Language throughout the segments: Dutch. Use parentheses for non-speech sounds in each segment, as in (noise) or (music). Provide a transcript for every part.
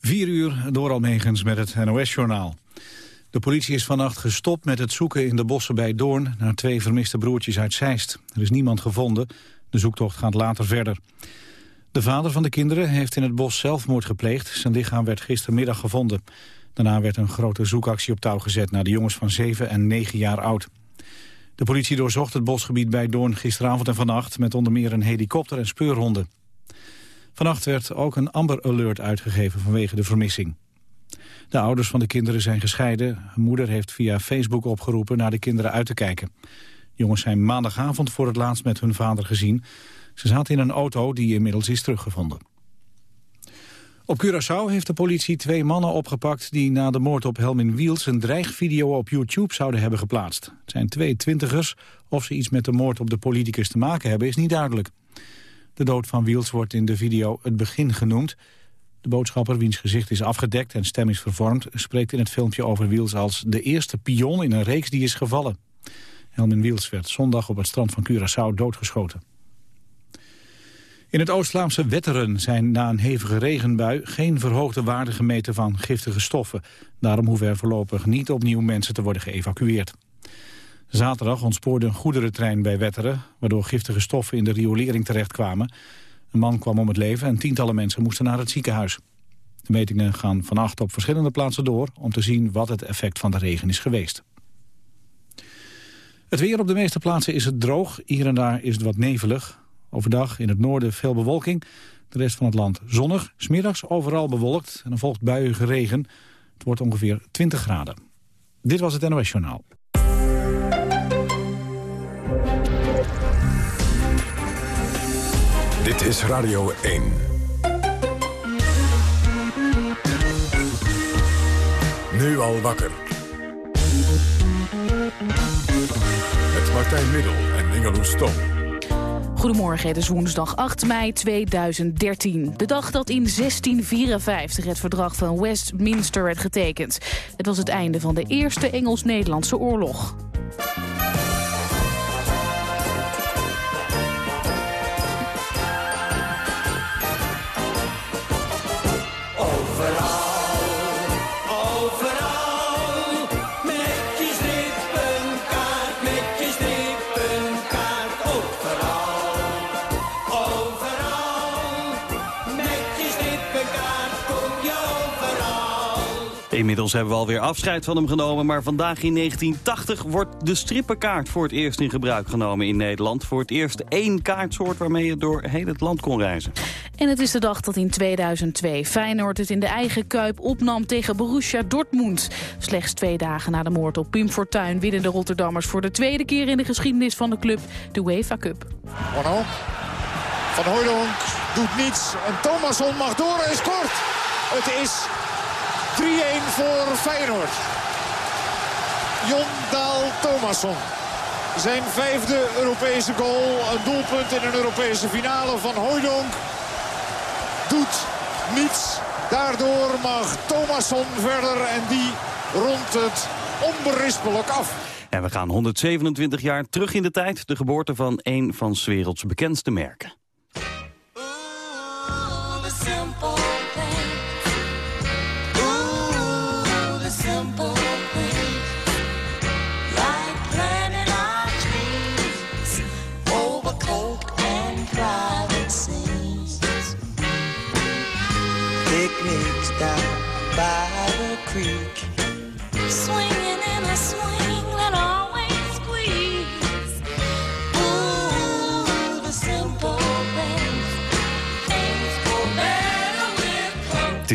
4 uur door Almegens met het NOS-journaal. De politie is vannacht gestopt met het zoeken in de bossen bij Doorn... naar twee vermiste broertjes uit Zeist. Er is niemand gevonden. De zoektocht gaat later verder. De vader van de kinderen heeft in het bos zelfmoord gepleegd. Zijn lichaam werd gistermiddag gevonden. Daarna werd een grote zoekactie op touw gezet... naar de jongens van 7 en 9 jaar oud. De politie doorzocht het bosgebied bij Doorn gisteravond en vannacht... met onder meer een helikopter en speurhonden. Vannacht werd ook een Amber Alert uitgegeven vanwege de vermissing. De ouders van de kinderen zijn gescheiden. Hun moeder heeft via Facebook opgeroepen naar de kinderen uit te kijken. jongens zijn maandagavond voor het laatst met hun vader gezien. Ze zaten in een auto die inmiddels is teruggevonden. Op Curaçao heeft de politie twee mannen opgepakt... die na de moord op Helmin Wiels een dreigvideo op YouTube zouden hebben geplaatst. Het zijn twee twintigers. Of ze iets met de moord op de politicus te maken hebben is niet duidelijk. De dood van Wiels wordt in de video het begin genoemd. De boodschapper, wiens gezicht is afgedekt en stem is vervormd... spreekt in het filmpje over Wiels als de eerste pion in een reeks die is gevallen. Helmin Wiels werd zondag op het strand van Curaçao doodgeschoten. In het Oost-Vlaamse Wetteren zijn na een hevige regenbui... geen verhoogde waarden gemeten van giftige stoffen. Daarom hoeven er voorlopig niet opnieuw mensen te worden geëvacueerd. Zaterdag ontspoorde een goederentrein bij Wetteren... waardoor giftige stoffen in de riolering terechtkwamen. Een man kwam om het leven en tientallen mensen moesten naar het ziekenhuis. De metingen gaan vannacht op verschillende plaatsen door... om te zien wat het effect van de regen is geweest. Het weer op de meeste plaatsen is het droog. Hier en daar is het wat nevelig. Overdag in het noorden veel bewolking. De rest van het land zonnig. Smiddags overal bewolkt en dan volgt buiige regen. Het wordt ongeveer 20 graden. Dit was het NOS Journaal. Dit is Radio 1. Nu al wakker. Met Martijn Middel en Ingeloes Stom. Goedemorgen, het is woensdag 8 mei 2013. De dag dat in 1654 het verdrag van Westminster werd getekend. Het was het einde van de Eerste Engels-Nederlandse oorlog. Inmiddels hebben we alweer afscheid van hem genomen, maar vandaag in 1980 wordt de strippenkaart voor het eerst in gebruik genomen in Nederland. Voor het eerst één kaartsoort waarmee je door heel het land kon reizen. En het is de dag dat in 2002 Feyenoord het in de eigen Kuip opnam tegen Borussia Dortmund. Slechts twee dagen na de moord op Pim Fortuyn winnen de Rotterdammers voor de tweede keer in de geschiedenis van de club de UEFA Cup. Van Hooydonk doet niets en Thomasson mag door en scoort. Het is 3-1 voor Feyenoord. Jon Daal Thomasson. Zijn vijfde Europese goal. Een doelpunt in een Europese finale van Hooydonk. Doet niets. Daardoor mag Thomasson verder en die rondt het onberispelijk af. En we gaan 127 jaar terug in de tijd. De geboorte van een van 's werelds bekendste merken. Het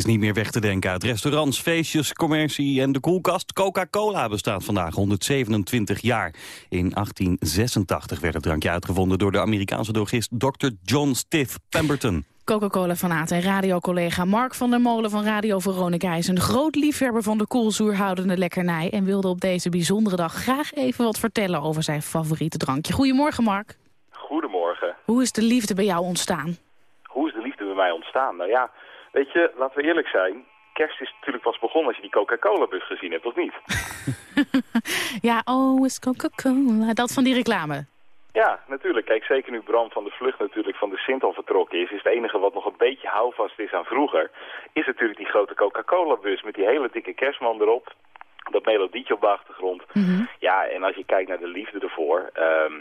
is niet meer weg te denken uit restaurants, feestjes, commercie en de koelkast. Coca-Cola bestaat vandaag 127 jaar. In 1886 werd het drankje uitgevonden door de Amerikaanse drogist Dr. John Stiff Pemberton. Coca-Cola-fanaat en radiocollega Mark van der Molen van Radio Veronica... is een groot liefhebber van de koelzoerhoudende lekkernij... en wilde op deze bijzondere dag graag even wat vertellen over zijn favoriete drankje. Goedemorgen, Mark. Goedemorgen. Hoe is de liefde bij jou ontstaan? Hoe is de liefde bij mij ontstaan? Nou ja, weet je, laten we eerlijk zijn... Kerst is natuurlijk pas begonnen als je die Coca-Cola-bus gezien hebt, of niet? (laughs) ja, oh, is Coca-Cola. Dat van die reclame. Ja, natuurlijk. Kijk, zeker nu Bram van de Vlucht natuurlijk van de Sint al vertrokken is... is het enige wat nog een beetje houvast is aan vroeger... is natuurlijk die grote Coca-Cola-bus met die hele dikke kerstman erop. Dat melodietje op de achtergrond. Ja, en als je kijkt naar de liefde ervoor... ehm,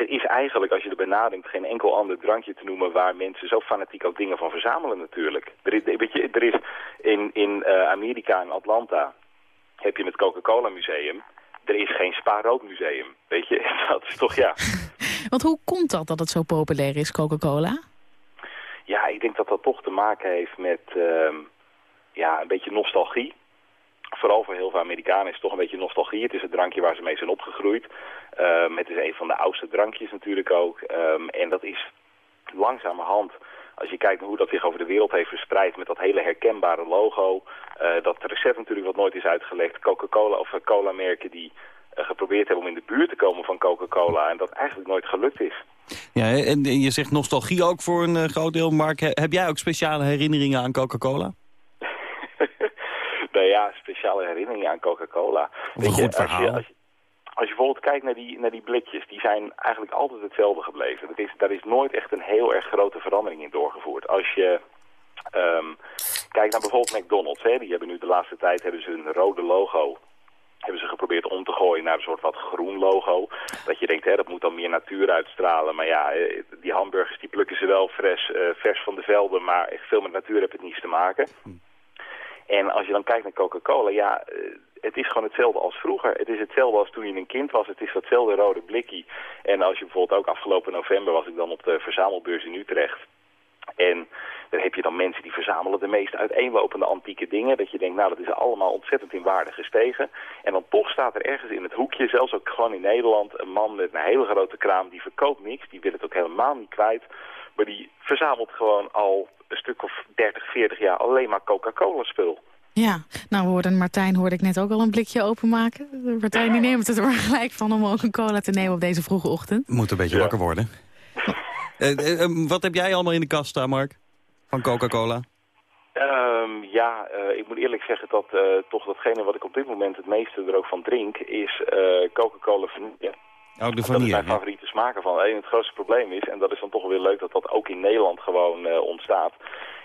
er is eigenlijk, als je erbij nadenkt, geen enkel ander drankje te noemen... waar mensen zo fanatiek ook dingen van verzamelen natuurlijk. Er is, weet je, er is in, in eh, Amerika, in Atlanta, heb je het Coca-Cola Museum... Er is geen Spa-Rood Museum, weet je. (laughs) Dat is toch, ja... (laughs) Want hoe komt dat dat het zo populair is, Coca-Cola? Ja, ik denk dat dat toch te maken heeft met ehm, ja, een beetje nostalgie. Vooral voor heel veel Amerikanen is het toch een beetje nostalgie. Het is het drankje waar ze mee zijn opgegroeid. Ehm, het is een van de oudste drankjes natuurlijk ook. Ehm, en dat is langzamerhand, als je kijkt naar hoe dat zich over de wereld heeft verspreid... met dat hele herkenbare logo. eh, dat recept natuurlijk wat nooit is uitgelegd. Coca-Cola of eh, cola-merken die eh, geprobeerd hebben om in de buurt te komen van Coca-Cola... en dat eigenlijk nooit gelukt is. Ja, en, en je zegt nostalgie ook voor een groot deel. Mark, He- heb jij ook speciale herinneringen aan Coca-Cola? (laughs) nou ja, speciale herinneringen aan Coca-Cola. Of een goed als je- verhaal. Als je, als je bijvoorbeeld kijkt naar die, naar die blikjes, die zijn eigenlijk altijd hetzelfde gebleven. Dat is, daar is nooit echt een heel erg grote verandering in doorgevoerd. Als je ehm, kijkt naar bijvoorbeeld McDonald's, hè, die hebben nu de laatste tijd hebben ze een rode logo hebben ze geprobeerd om te gooien naar een soort wat groen logo. Dat je denkt, hè, dat moet dan meer natuur uitstralen. Maar ja, eh, die hamburgers die plukken ze wel vers, eh, vers van de velden, maar echt veel met natuur heeft het niets te maken. En als je dan kijkt naar Coca-Cola, ja, eh, het is gewoon hetzelfde als vroeger. Het is hetzelfde als toen je een kind was. Het is datzelfde rode blikkie. En als je bijvoorbeeld ook afgelopen november was ik dan op de verzamelbeurs in Utrecht. En daar heb je dan mensen die verzamelen de meest uiteenlopende antieke dingen. Dat je denkt, nou dat is allemaal ontzettend in waarde gestegen. En dan toch staat er ergens in het hoekje, zelfs ook gewoon in Nederland, een man met een hele grote kraam. Die verkoopt niks, die wil het ook helemaal niet kwijt. Maar die verzamelt gewoon al een stuk of 30, 40 jaar alleen maar Coca-Cola spul. Ja, nou hoorde Martijn hoorde ik net ook al een blikje openmaken. Martijn die neemt het er maar gelijk van om ook een cola te nemen op deze vroege ochtend. Moet een beetje Ja. wakker worden. Eh, eh, eh, wat heb jij allemaal in de kast staan, Mark? Van Coca-Cola? Ehm, ja, eh, ik moet eerlijk zeggen dat eh, toch datgene wat ik op dit moment het meeste er ook van drink, is eh, Coca-Cola vanille. Oh, de Dat is vanille. mijn favoriete smaken van. Alleen het grootste probleem is, en dat is dan toch weer leuk dat dat ook in Nederland gewoon eh, ontstaat,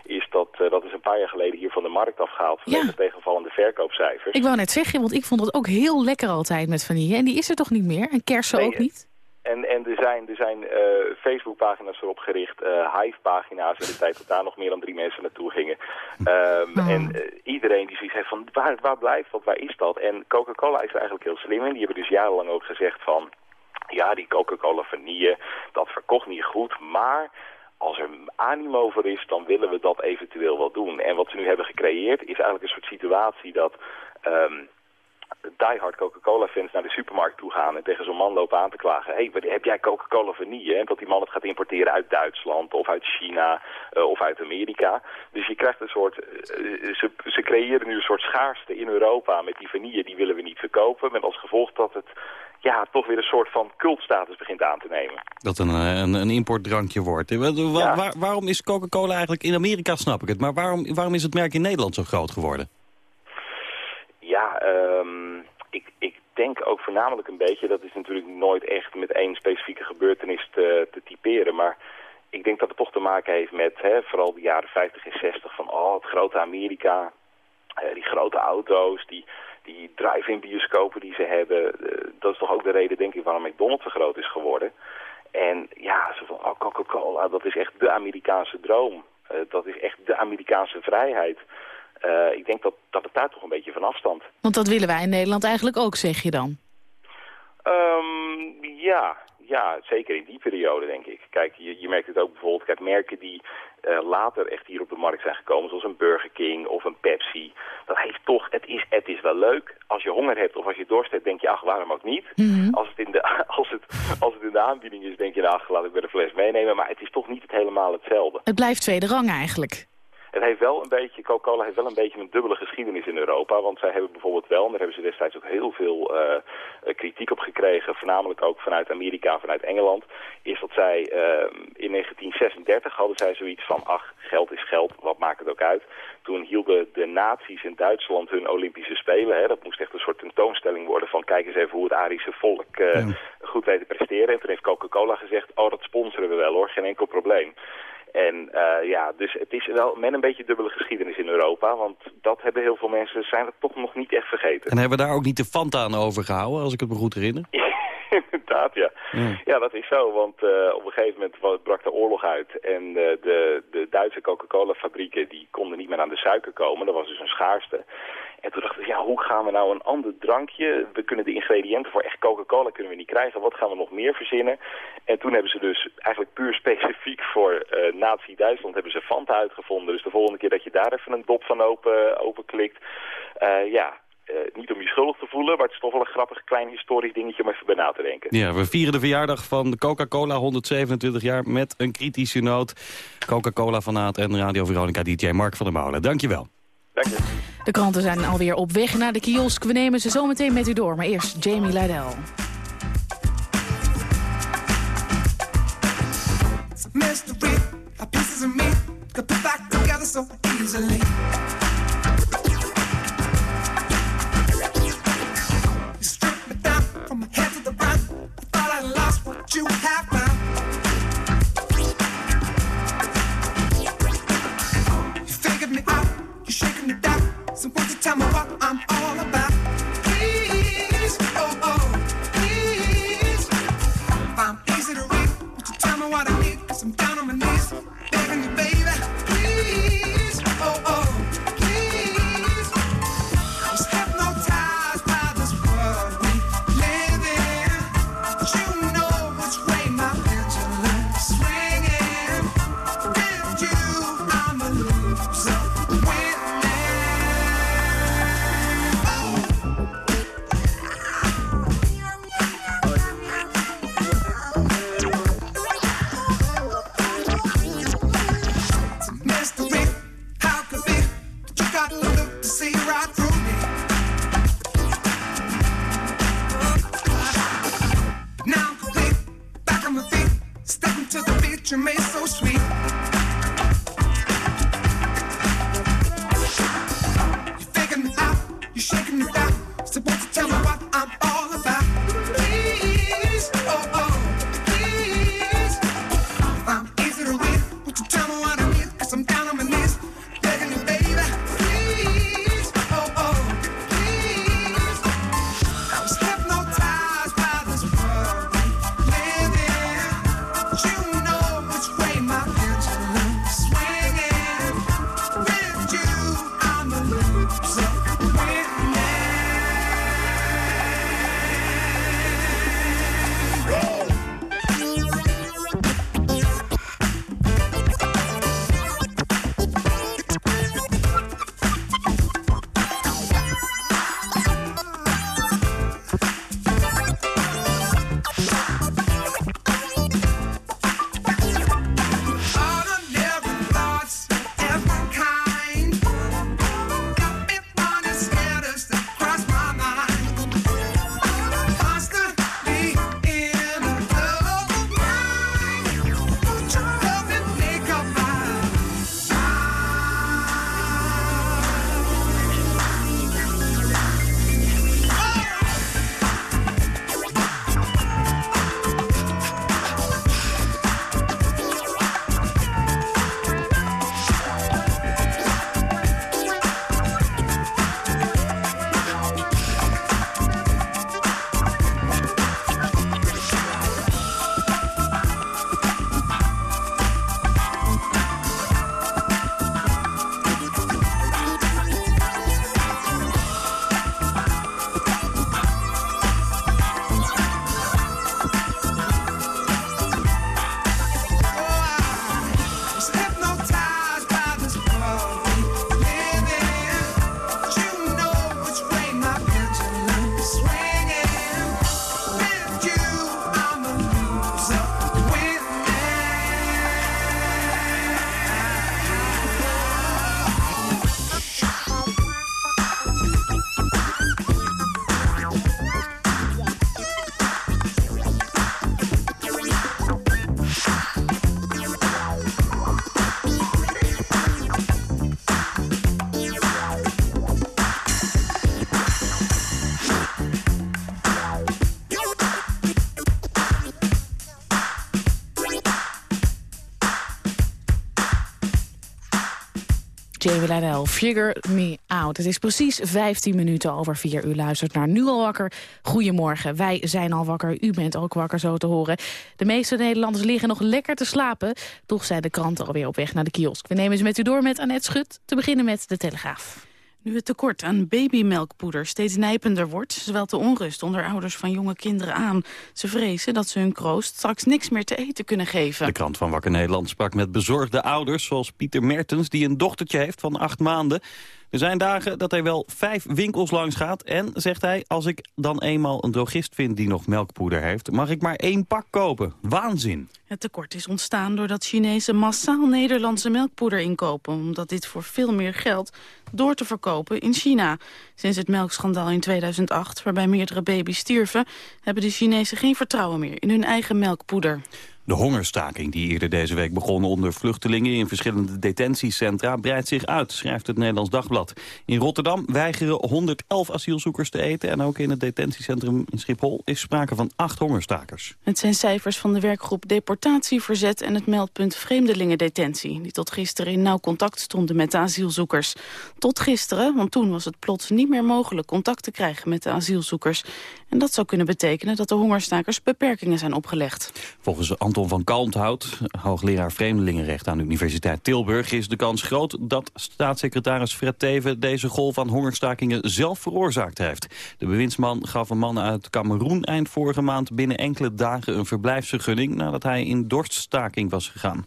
is dat eh, dat is een paar jaar geleden hier van de markt afgehaald vanwege Ja. tegenvallende verkoopcijfers. Ik wou net zeggen, want ik vond het ook heel lekker altijd met vanille. En die is er toch niet meer? En kersen Nee, ook niet? En, en er zijn, er zijn eh, Facebook-pagina's erop gericht, eh Hive-pagina's in de tijd dat daar nog meer dan drie mensen naartoe gingen. Ehm, Oh. En iedereen die zoiets heeft van, waar, waar blijft dat, waar is dat? En Coca-Cola is er eigenlijk heel slim in. Die hebben dus jarenlang ook gezegd van, ja, die Coca-Cola vanille, dat verkocht niet goed, maar... Als er animo voor is, dan willen we dat eventueel wel doen. En wat ze nu hebben gecreëerd is eigenlijk een soort situatie dat... ehm, diehard Coca-Cola-fans naar de supermarkt toe gaan en tegen zo'n man lopen aan te klagen. Hé, hey, heb jij Coca-Cola vanille? En dat die man het gaat importeren uit Duitsland of uit China eh, of uit Amerika. Dus je krijgt een soort, eh, ze, ze creëren nu een soort schaarste in Europa met die vanille, die willen we niet verkopen. Met als gevolg dat het ja, toch weer een soort van cultstatus begint aan te nemen. Dat een, eh, een, een importdrankje wordt. Eh, wa- wa- Ja. waar- waarom is Coca-Cola eigenlijk... In Amerika snap ik het, maar waarom, waarom is het merk in Nederland zo groot geworden? Ja, ehm, ik, ik denk ook voornamelijk een beetje, dat is natuurlijk nooit echt met één specifieke gebeurtenis te, te typeren, maar ik denk dat het toch te maken heeft met hè, vooral de jaren 50 en 60 van oh, het grote Amerika, eh, die grote auto's, die, die drive-in bioscopen die ze hebben. eh, dat is toch ook de reden denk ik waarom McDonald's zo groot is geworden. En ja, zo van oh, Coca-Cola, dat is echt de Amerikaanse droom. Eh, dat is echt de Amerikaanse vrijheid. Eh, ik denk dat, dat het daar toch een beetje van afstand. Want dat willen wij in Nederland eigenlijk ook, zeg je dan. Ehm, ja, ja, zeker in die periode denk ik. Kijk, je, je merkt het ook bijvoorbeeld, kijk, merken die eh, later echt hier op de markt zijn gekomen, zoals een Burger King of een Pepsi. Dat heeft toch, het is, het is wel leuk. Als je honger hebt of als je dorst hebt, denk je, ach, waarom ook niet? als, het in de, (laughs) als, het, als het in de aanbieding is, denk je, nou, ach, laat ik weer een fles meenemen. Maar het is toch niet het helemaal hetzelfde. Het blijft tweede rang eigenlijk. Het heeft wel een beetje, Coca-Cola heeft wel een beetje een dubbele geschiedenis in Europa. Want zij hebben bijvoorbeeld wel, en daar hebben ze destijds ook heel veel eh, eh, kritiek op gekregen, voornamelijk ook vanuit Amerika vanuit Engeland, is dat zij eh, in 1936 hadden zij zoiets van, ach, geld is geld, wat maakt het ook uit. Toen hielden de nazi's in Duitsland hun Olympische Spelen. Hè, dat moest echt een soort tentoonstelling worden van, kijk eens even hoe het Arische volk eh, goed weten presteren. En toen heeft Coca-Cola gezegd, oh dat sponsoren we wel hoor, geen enkel probleem. En uh, ja, dus het is wel met een beetje dubbele geschiedenis in Europa. Want dat hebben heel veel mensen, zijn het toch nog niet echt vergeten. En hebben we daar ook niet de Fanta aan overgehouden, als ik het me goed herinner? (laughs) Inderdaad, ja. ja. ja. dat is zo, want uh, op een gegeven moment brak de oorlog uit. En uh, de, de Duitse Coca-Cola fabrieken die konden niet meer aan de suiker komen. Dat was dus een schaarste. En toen dachten we, ja, hoe gaan we nou een ander drankje... We kunnen de ingrediënten voor echt Coca-Cola kunnen we niet krijgen. Wat gaan we nog meer verzinnen? En toen hebben ze dus eigenlijk puur specifiek voor uh, Nazi-Duitsland... hebben ze Fanta uitgevonden. Dus de volgende keer dat je daar even een dop van open, openklikt... Uh, ja, uh, niet om je schuldig te voelen, maar het is toch wel een grappig klein historisch dingetje om even bij na te denken. Ja, we vieren de verjaardag van Coca-Cola, 127 jaar, met een kritische noot. Coca-Cola fanaat en Radio Veronica DJ Mark van der Mouwen. Dankjewel. Dank je. De kranten zijn alweer op weg naar de kiosk. We nemen ze zo meteen met u door, maar eerst Jamie Lijdel. Mystery, pieces of me, put back together so easily. you have found. You Jamie Figure Me Out. Het is precies 15 minuten over 4 uur. Luistert naar Nu al wakker. Goedemorgen, wij zijn al wakker. U bent ook wakker, zo te horen. De meeste Nederlanders liggen nog lekker te slapen. Toch zijn de kranten alweer op weg naar de kiosk. We nemen ze met u door met Annette Schut. Te beginnen met de Telegraaf. Nu het tekort aan babymelkpoeder steeds nijpender wordt... zwelt de onrust onder ouders van jonge kinderen aan. Ze vrezen dat ze hun kroost straks niks meer te eten kunnen geven. De krant van Wakker Nederland sprak met bezorgde ouders... zoals Pieter Mertens, die een dochtertje heeft van acht maanden. Er zijn dagen dat hij wel vijf winkels langs gaat. En, zegt hij, als ik dan eenmaal een drogist vind die nog melkpoeder heeft... mag ik maar één pak kopen. Waanzin. Het tekort is ontstaan doordat Chinezen massaal Nederlandse melkpoeder inkopen... omdat dit voor veel meer geld door te verkopen in China. Sinds het melkschandaal in 2008, waarbij meerdere baby's stierven... hebben de Chinezen geen vertrouwen meer in hun eigen melkpoeder. De hongerstaking die eerder deze week begon onder vluchtelingen in verschillende detentiecentra breidt zich uit, schrijft het Nederlands Dagblad. In Rotterdam weigeren 111 asielzoekers te eten en ook in het detentiecentrum in Schiphol is sprake van acht hongerstakers. Het zijn cijfers van de werkgroep Deportatieverzet en het meldpunt Vreemdelingendetentie, die tot gisteren in nauw contact stonden met de asielzoekers. Tot gisteren, want toen was het plots niet meer mogelijk contact te krijgen met de asielzoekers. En dat zou kunnen betekenen dat de hongerstakers beperkingen zijn opgelegd. Volgens Anton van Kalmthout, hoogleraar Vreemdelingenrecht aan de Universiteit Tilburg... is de kans groot dat staatssecretaris Fred Teven deze golf aan hongerstakingen zelf veroorzaakt heeft. De bewindsman gaf een man uit Cameroen eind vorige maand binnen enkele dagen een verblijfsvergunning... nadat hij in dorststaking was gegaan.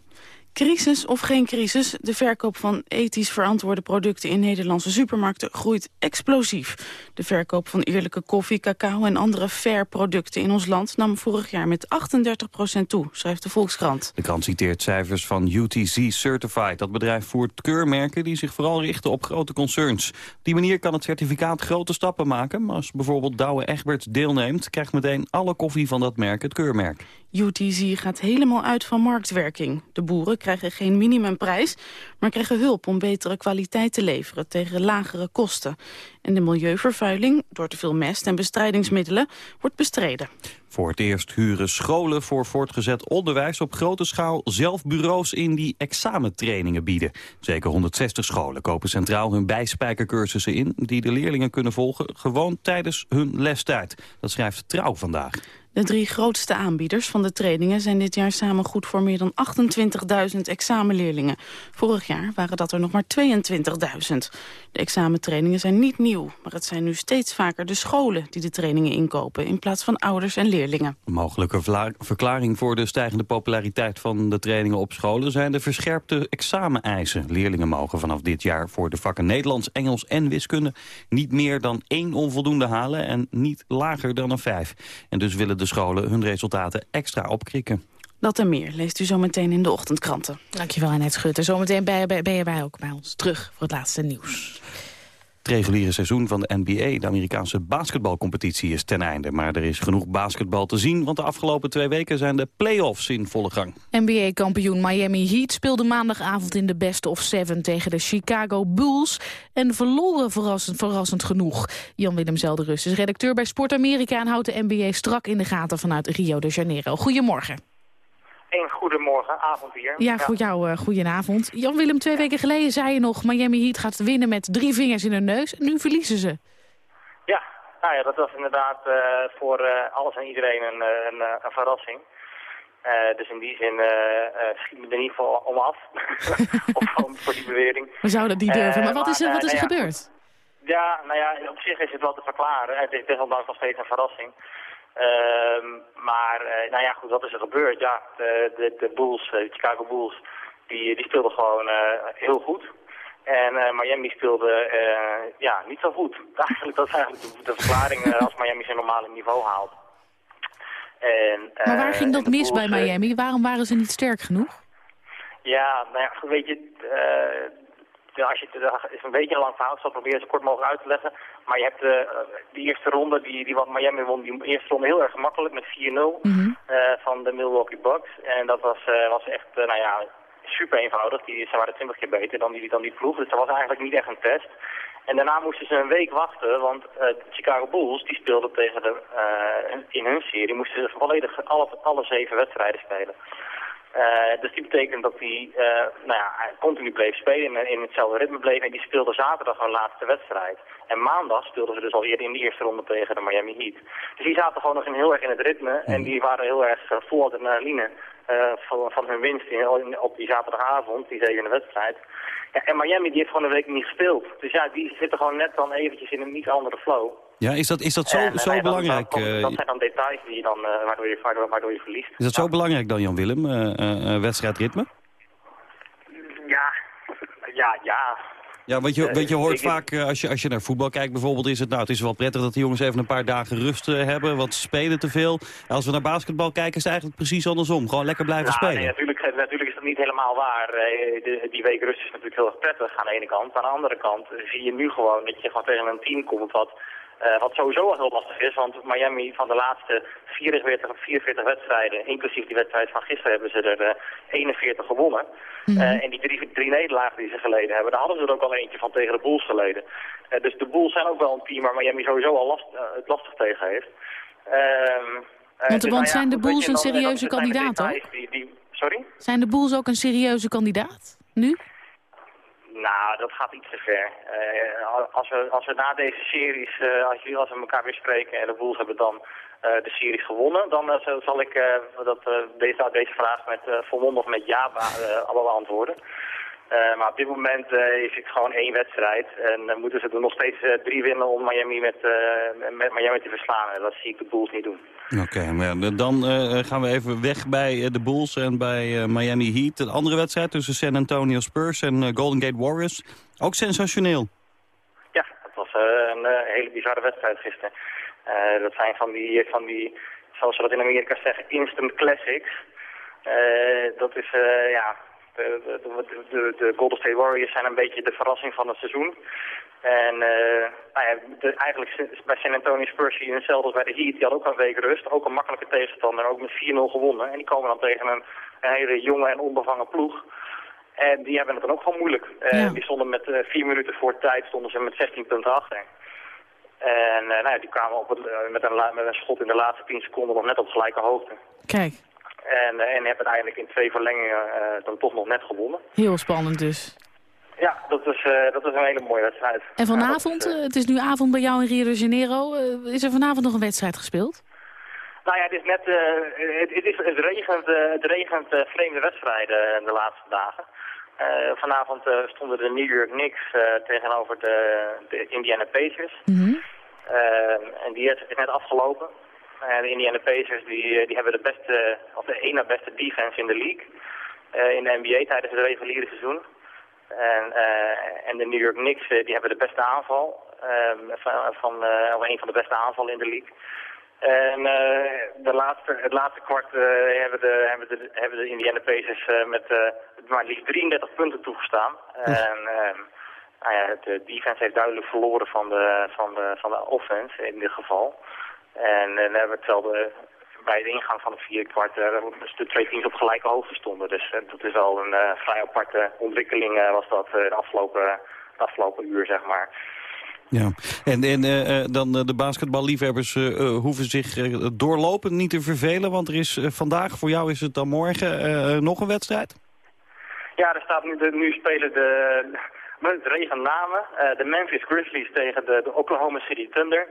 Crisis of geen crisis, de verkoop van ethisch verantwoorde producten in Nederlandse supermarkten groeit explosief. De verkoop van eerlijke koffie, cacao en andere fair producten in ons land nam vorig jaar met 38% toe, schrijft de Volkskrant. De krant citeert cijfers van UTC Certified. Dat bedrijf voert keurmerken die zich vooral richten op grote concerns. Op die manier kan het certificaat grote stappen maken. Als bijvoorbeeld Douwe Egberts deelneemt, krijgt meteen alle koffie van dat merk het keurmerk. UTC gaat helemaal uit van marktwerking. De boeren krijgen geen minimumprijs, maar krijgen hulp om betere kwaliteit te leveren tegen lagere kosten. En de milieuvervuiling, door te veel mest en bestrijdingsmiddelen, wordt bestreden. Voor het eerst huren scholen voor voortgezet onderwijs op grote schaal zelf bureaus in die examentrainingen bieden. Zeker 160 scholen kopen centraal hun bijspijkercursussen in die de leerlingen kunnen volgen gewoon tijdens hun lestijd. Dat schrijft Trouw vandaag. De drie grootste aanbieders van de trainingen zijn dit jaar samen goed voor meer dan 28.000 examenleerlingen. Vorig jaar waren dat er nog maar 22.000. De examentrainingen zijn niet nieuw, maar het zijn nu steeds vaker de scholen die de trainingen inkopen in plaats van ouders en leerlingen. Een mogelijke verklaring voor de stijgende populariteit van de trainingen op scholen zijn de verscherpte exameneisen. Leerlingen mogen vanaf dit jaar voor de vakken Nederlands, Engels en wiskunde niet meer dan één onvoldoende halen en niet lager dan een vijf. En dus willen de scholen hun resultaten extra opkrikken. Dat en meer leest u zometeen in de ochtendkranten. Dankjewel, Annette Schutter. Zometeen ben je, ben je bij ook bij ons terug voor het laatste nieuws. Reguliere seizoen van de NBA, de Amerikaanse basketbalcompetitie, is ten einde. Maar er is genoeg basketbal te zien, want de afgelopen twee weken zijn de play-offs in volle gang. NBA-kampioen Miami Heat speelde maandagavond in de best of seven tegen de Chicago Bulls. En verloren verrassend, verrassend genoeg. Jan-Willem Zelderus is redacteur bij Sport Amerika en houdt de NBA strak in de gaten vanuit Rio de Janeiro. Goedemorgen. Een goedemorgen, avond hier. Ja, voor jou uh, goedenavond. Jan-Willem, twee weken geleden zei je nog... Miami Heat gaat winnen met drie vingers in hun neus. Nu verliezen ze. Ja, nou ja dat was inderdaad uh, voor uh, alles en iedereen een, een, een verrassing. dus in die zin schiet me er niet geval om af. (laughs) of voor die bewering. We zouden niet durven. maar wat is er, wat is er nou gebeurd? Ja, nou ja, op zich is het wel te verklaren. Het is desondanks nog steeds een verrassing. Uh, maar, uh, nou ja, goed, wat is er gebeurd? Ja, de, de, de Bulls, eh, de Chicago Bulls, die, die speelden gewoon uh, heel goed. En Miami speelde ja, niet zo goed. (laughs) Eigenlijk, dat is eigenlijk de, de verklaring als Miami zijn normale niveau haalt. En, maar waar ging dat mis bij Miami? Waarom waren ze niet sterk genoeg? Ja, nou ja, weet je, als je het is een beetje een lang verhaal, ik zal proberen zo kort mogelijk uit te leggen. Maar je hebt de, die eerste ronde, die, die wat Miami won, die eerste ronde heel erg gemakkelijk met 4-0 mm -hmm. uh, van de Milwaukee Bucks. En dat was, uh, was echt, uh, nou ja, super eenvoudig. Die, ze waren 20 keer beter dan die, dan die ploeg, dus dat was eigenlijk niet echt een test. En daarna moesten ze een week wachten, want de Chicago Bulls die speelden tegen de, in hun serie, moesten ze volledig alle, alle zeven wedstrijden spelen. Dus die betekent dat hij nou ja, continu bleef spelen en in hetzelfde ritme bleef. En die speelde zaterdag hun laatste wedstrijd. En maandag speelden ze dus al eerder in de eerste ronde tegen de Miami Heat. Dus die zaten gewoon nog in heel erg in het ritme. En die waren heel erg vol adrenaline uh, van, van hun winst in, op die zaterdagavond, die zevende wedstrijd. Ja, en Miami die heeft gewoon een week niet gespeeld. Dus ja, die zitten gewoon net dan eventjes in een niet andere flow. Ja, is dat, is dat zo, zo nee, belangrijk? Dat, dat, zijn dan details die dan, uh, waardoor, je, waardoor, waardoor je verliest. Is dat zo belangrijk dan, Jan-Willem, uh, wedstrijdritme? Ja, ja, ja. Ja, want je, want je hoort vaak, als je, als je naar voetbal kijkt bijvoorbeeld, is het nou, het is wel prettig dat de jongens even een paar dagen rust hebben, want ze spelen te veel. Als we naar basketbal kijken is het eigenlijk precies andersom. Gewoon lekker blijven nou, spelen. Nee, natuurlijk, natuurlijk is dat niet helemaal waar. De, die week rust is natuurlijk heel erg prettig aan de ene kant. Aan de andere kant zie je nu gewoon dat je gewoon tegen een team komt wat uh, wat sowieso al heel lastig is, want Miami van de laatste 44 of 44 wedstrijden, inclusief die wedstrijd van gisteren, hebben ze er uh, 41 gewonnen. Mm -hmm. uh, en die drie, drie nederlagen die ze geleden hebben, daar hadden ze er ook al eentje van tegen de Bulls geleden. dus de Bulls zijn ook wel een team waar Miami sowieso al last, het lastig tegen heeft. Ehm, want, dus, want nou ja, zijn de Bulls een serieuze kandidaat, hoor? sorry? Zijn de Bulls ook een serieuze kandidaat, nu? Nou, dat gaat iets te ver. Uh, als, we, als we na deze series, uh, als, jullie, als we elkaar weer spreken en de Bulls hebben dan uh, de series gewonnen, dan zal ik dat, deze, deze vraag met volmondig met ja allemaal beantwoorden. Uh, maar op dit moment uh, is het gewoon één wedstrijd. En dan uh, moeten ze er nog steeds drie winnen om Miami met, met Miami te verslaan. En dat zie ik de Bulls niet doen. Oké, okay, dan gaan we even weg bij de Bulls en bij Miami Heat. Een andere wedstrijd tussen San Antonio Spurs en Golden Gate Warriors. Ook sensationeel. Ja, het was een hele bizarre wedstrijd gisteren. dat zijn van die, van die, zoals ze dat in Amerika zeggen, instant classics. dat is, ja, de, de, de, Golden State Warriors zijn een beetje de verrassing van het seizoen. En uh, nou ja, de, eigenlijk bij San Antonio Spurs zie je hetzelfde als bij de Heat. Die had ook een week rust, ook een makkelijke tegenstander, ook met 4-0 gewonnen. En die komen dan tegen een, een, hele jonge en onbevangen ploeg. En die hebben het dan ook gewoon moeilijk. Uh, ja. Die stonden met uh, vier minuten voor tijd stonden ze met 16 punten achter. En nou ja, die kwamen op het, met, een, met een schot in de laatste 10 seconden nog net op gelijke hoogte. Kijk. En, en hebben uiteindelijk in twee verlengingen uh, dan toch nog net gewonnen. Heel spannend dus. Ja, dat is, uh, dat is een hele mooie wedstrijd. En vanavond, ja, is, het is nu avond bij jou in Rio de Janeiro, is er vanavond nog een wedstrijd gespeeld? Nou ja, het is net, het, het, is, het regent, het regent vreemde wedstrijden de laatste dagen. vanavond stonden de New York Knicks tegenover de, de Indiana Pacers. Mm -hmm. en die is net afgelopen. Uh, de Indiana Pacers die, die hebben de beste, of de ene beste defense in de league. Uh, in de NBA tijdens het reguliere seizoen. En, uh, en de New York Knicks die hebben de beste aanval. van, van een van de beste aanvallen in de league. En de laatste, het laatste kwart hebben, de, hebben, de, hebben de Indiana Pacers met maar liefst 33 punten toegestaan. En nou ja, de defense heeft duidelijk verloren van de, van de, van de offense in dit geval. En dan hebben we hetzelfde bij de ingang van het vierde kwart, dus de twee teams op gelijke hoogte stonden. Dus uh, dat is wel een uh, vrij aparte ontwikkeling uh, was dat de, afgelopen, de afgelopen uur, zeg maar. Ja, en, en dan de basketballiefhebbers hoeven zich doorlopend niet te vervelen, want er is vandaag, voor jou is het dan morgen, nog een wedstrijd? Ja, er staat nu, de, nu spelen de, het regent namen, de Memphis Grizzlies tegen de, de Oklahoma City Thunder.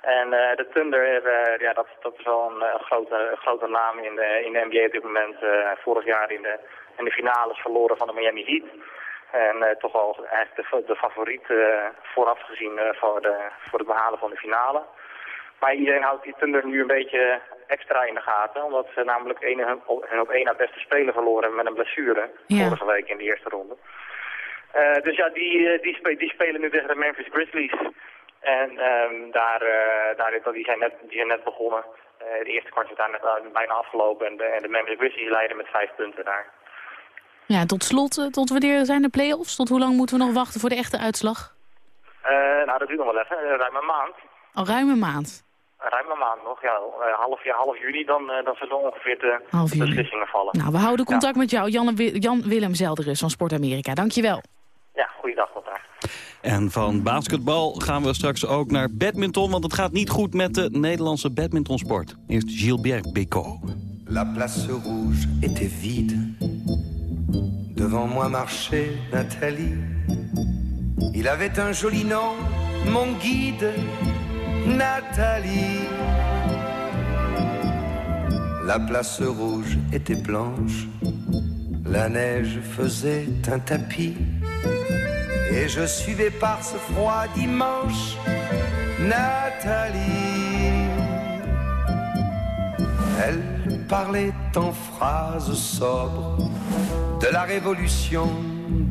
En uh, de Thunder, uh, ja, dat, dat is wel een, een, grote, grote naam in de, in de NBA op dit moment. Vorig jaar in de, in de finales verloren van de Miami Heat. En toch wel eigenlijk de, de favoriet vooraf gezien voor, de, voor het behalen van de finale. Maar iedereen houdt die Thunder nu een beetje extra in de gaten. Omdat ze namelijk een, hun, hun op één na beste speler verloren hebben met een blessure. Ja. Vorige week in de eerste ronde. dus ja, die, die, spe die spelen nu tegen de Memphis Grizzlies. En um, daar, uh, daar, die, zijn net, die zijn net begonnen. Uh, de eerste kwart is daar net uh, bijna afgelopen. En de, en de Memphis Grizzlies leiden met vijf punten daar. Ja, tot slot, tot wanneer zijn de play-offs? Tot hoe lang moeten we nog wachten voor de echte uitslag? nou, dat duurt nog wel even. ruim een maand. Al oh, ruim een maand? Ruim een maand nog, ja. half, ja, half juni, dan, dan zullen ongeveer de beslissingen vallen. Nou, we houden contact ja. met jou, Jan, Jan Willem Zelderus van Sport Amerika. Dankjewel. Ja, goeiedag tot daar. En van basketbal gaan we straks ook naar badminton... want het gaat niet goed met de Nederlandse badmintonsport. Eerst Gilbert Bécaud. La place rouge était vide. Devant moi marchait Nathalie. Il avait un joli nom, mon guide, Nathalie. La place rouge était blanche, la neige faisait un tapis, et je suivais par ce froid dimanche Nathalie. Elle parlait en phrases sobres de la révolution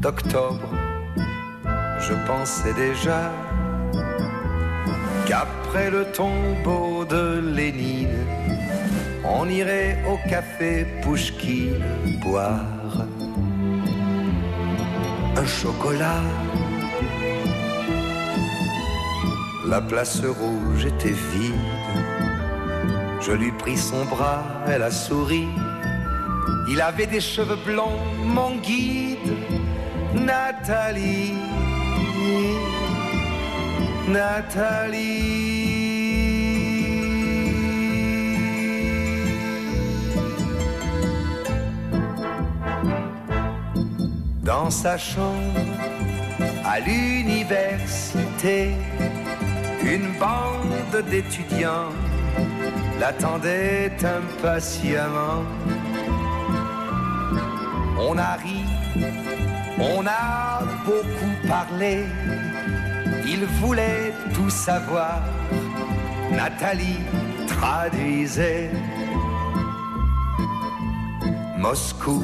d'octobre. Je pensais déjà qu'après le tombeau de Lénine, on irait au café Pouchkine boire un chocolat. La place rouge était vide. Je lui pris son bras, elle a souri. Il avait des cheveux blonds, mon guide, Nathalie. Nathalie. Dans sa chambre, à l'université, une bande d'étudiants l'attendait impatiemment. On a ri, on a beaucoup parlé, il voulait tout savoir. Nathalie traduisait Moscou,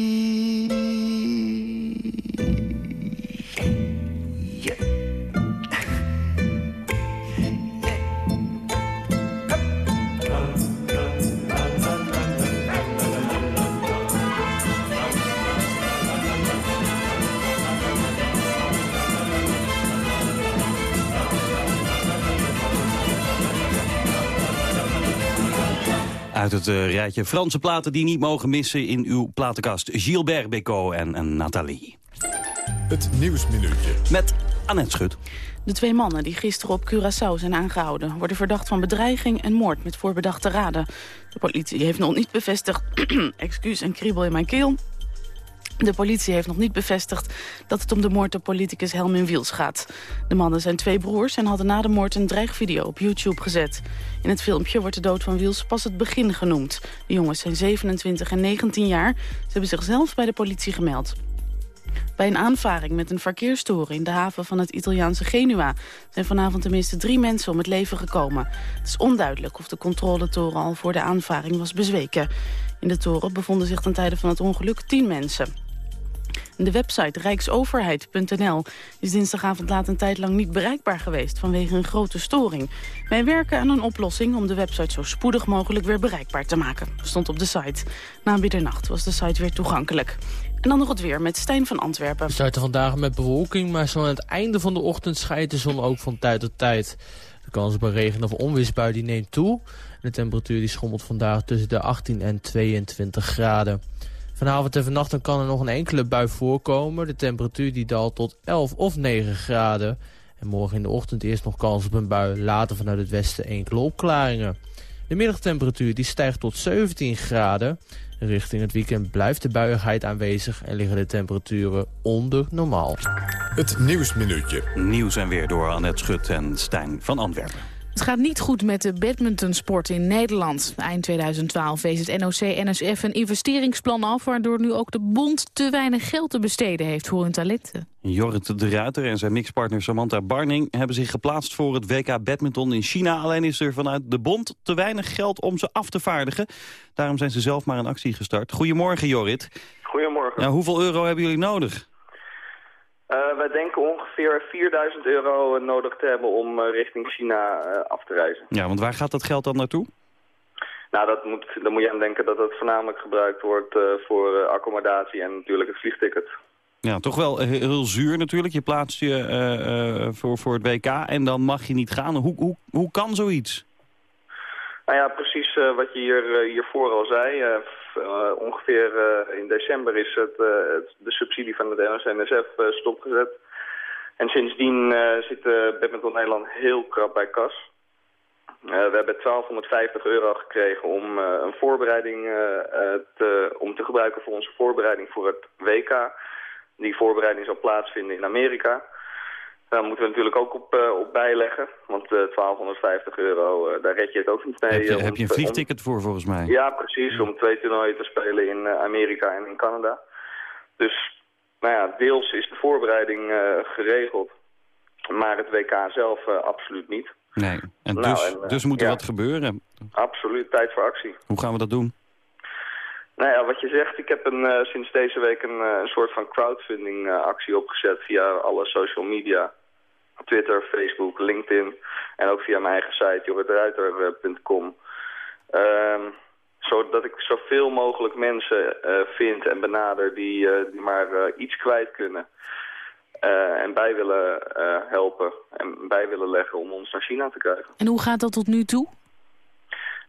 Uit het uh, rijtje Franse platen die niet mogen missen in uw platenkast. Gilbert Bécaud en, en Nathalie. Het Nieuwsminuutje. Met Annette Schut. De twee mannen die gisteren op Curaçao zijn aangehouden... worden verdacht van bedreiging en moord met voorbedachte raden. De politie heeft nog niet bevestigd... (clears throat) excuus, een kriebel in mijn keel... De politie heeft nog niet bevestigd dat het om de moord op politicus Helmin Wiels gaat. De mannen zijn twee broers en hadden na de moord een dreigvideo op YouTube gezet. In het filmpje wordt de dood van Wiels pas het begin genoemd. De jongens zijn 27 en 19 jaar. Ze hebben zichzelf bij de politie gemeld. Bij een aanvaring met een verkeerstoren in de haven van het Italiaanse Genua... zijn vanavond tenminste drie mensen om het leven gekomen. Het is onduidelijk of de controletoren al voor de aanvaring was bezweken. In de toren bevonden zich ten tijde van het ongeluk tien mensen. De website rijksoverheid.nl is dinsdagavond laat een tijd lang niet bereikbaar geweest vanwege een grote storing. Wij werken aan een oplossing om de website zo spoedig mogelijk weer bereikbaar te maken, stond op de site. Na middernacht was de site weer toegankelijk. En dan nog het weer met Stijn van Antwerpen. We starten vandaag met bewolking, maar zo aan het einde van de ochtend schijnt de zon ook van tijd tot tijd. De kans op een regen- of onweersbui die neemt toe. De temperatuur die schommelt vandaag tussen de 18 en 22 graden. Vanavond en vannacht kan er nog een enkele bui voorkomen. De temperatuur die daalt tot 11 of 9 graden. En morgen in de ochtend eerst nog kans op een bui. Later vanuit het westen enkele opklaringen. De middagtemperatuur die stijgt tot 17 graden. Richting het weekend blijft de buiigheid aanwezig en liggen de temperaturen onder normaal. Het Nieuwsminuutje. Nieuws en weer door Annette Schut en Stijn van Antwerpen. Het gaat niet goed met de badmintonsport in Nederland. Eind 2012 wees het NOC-NSF een investeringsplan af... waardoor nu ook de bond te weinig geld te besteden heeft voor hun talenten. Jorrit de Ruiter en zijn mixpartner Samantha Barning... hebben zich geplaatst voor het WK Badminton in China. Alleen is er vanuit de bond te weinig geld om ze af te vaardigen. Daarom zijn ze zelf maar een actie gestart. Goedemorgen, Jorrit. Goedemorgen. Ja, hoeveel euro hebben jullie nodig? Uh, wij denken ongeveer 4000 euro nodig te hebben om uh, richting China uh, af te reizen. Ja, want waar gaat dat geld dan naartoe? Nou, dat moet, dan moet je aan denken dat het voornamelijk gebruikt wordt voor accommodatie en natuurlijk het vliegticket. Ja, toch wel heel, heel zuur natuurlijk. Je plaatst je voor, voor het WK en dan mag je niet gaan. Hoe, hoe, hoe kan zoiets? Nou ja, precies wat je hier, hiervoor al zei. Uh, ongeveer uh, in december is het, uh, het, de subsidie van het NSNSF stopgezet. En sindsdien zit Badminton Nederland heel krap bij kas. we hebben 1250 euro gekregen om een voorbereiding te, om te gebruiken voor onze voorbereiding voor het WK. Die voorbereiding zal plaatsvinden in Amerika. Daar moeten we natuurlijk ook op, uh, op bijleggen. Want uh, 1250 euro, uh, daar red je het ook niet mee. Heb je, heb je een vliegticket voor volgens mij? Ja, precies. Om twee toernooien te spelen in Amerika en in Canada. Dus, nou ja, deels is de voorbereiding geregeld. Maar het WK zelf absoluut niet. Nee, en nou, dus, en, dus moet er ja, wat gebeuren? Absoluut, tijd voor actie. Hoe gaan we dat doen? Nou ja, wat je zegt, ik heb een, sinds deze week een, een soort van crowdfunding actie opgezet via alle social media. Twitter, Facebook, LinkedIn en ook via mijn eigen site jorritruiter.com. Um, zodat ik zoveel mogelijk mensen vind en benader die, die maar iets kwijt kunnen. en bij willen helpen en bij willen leggen om ons naar China te krijgen. En hoe gaat dat tot nu toe?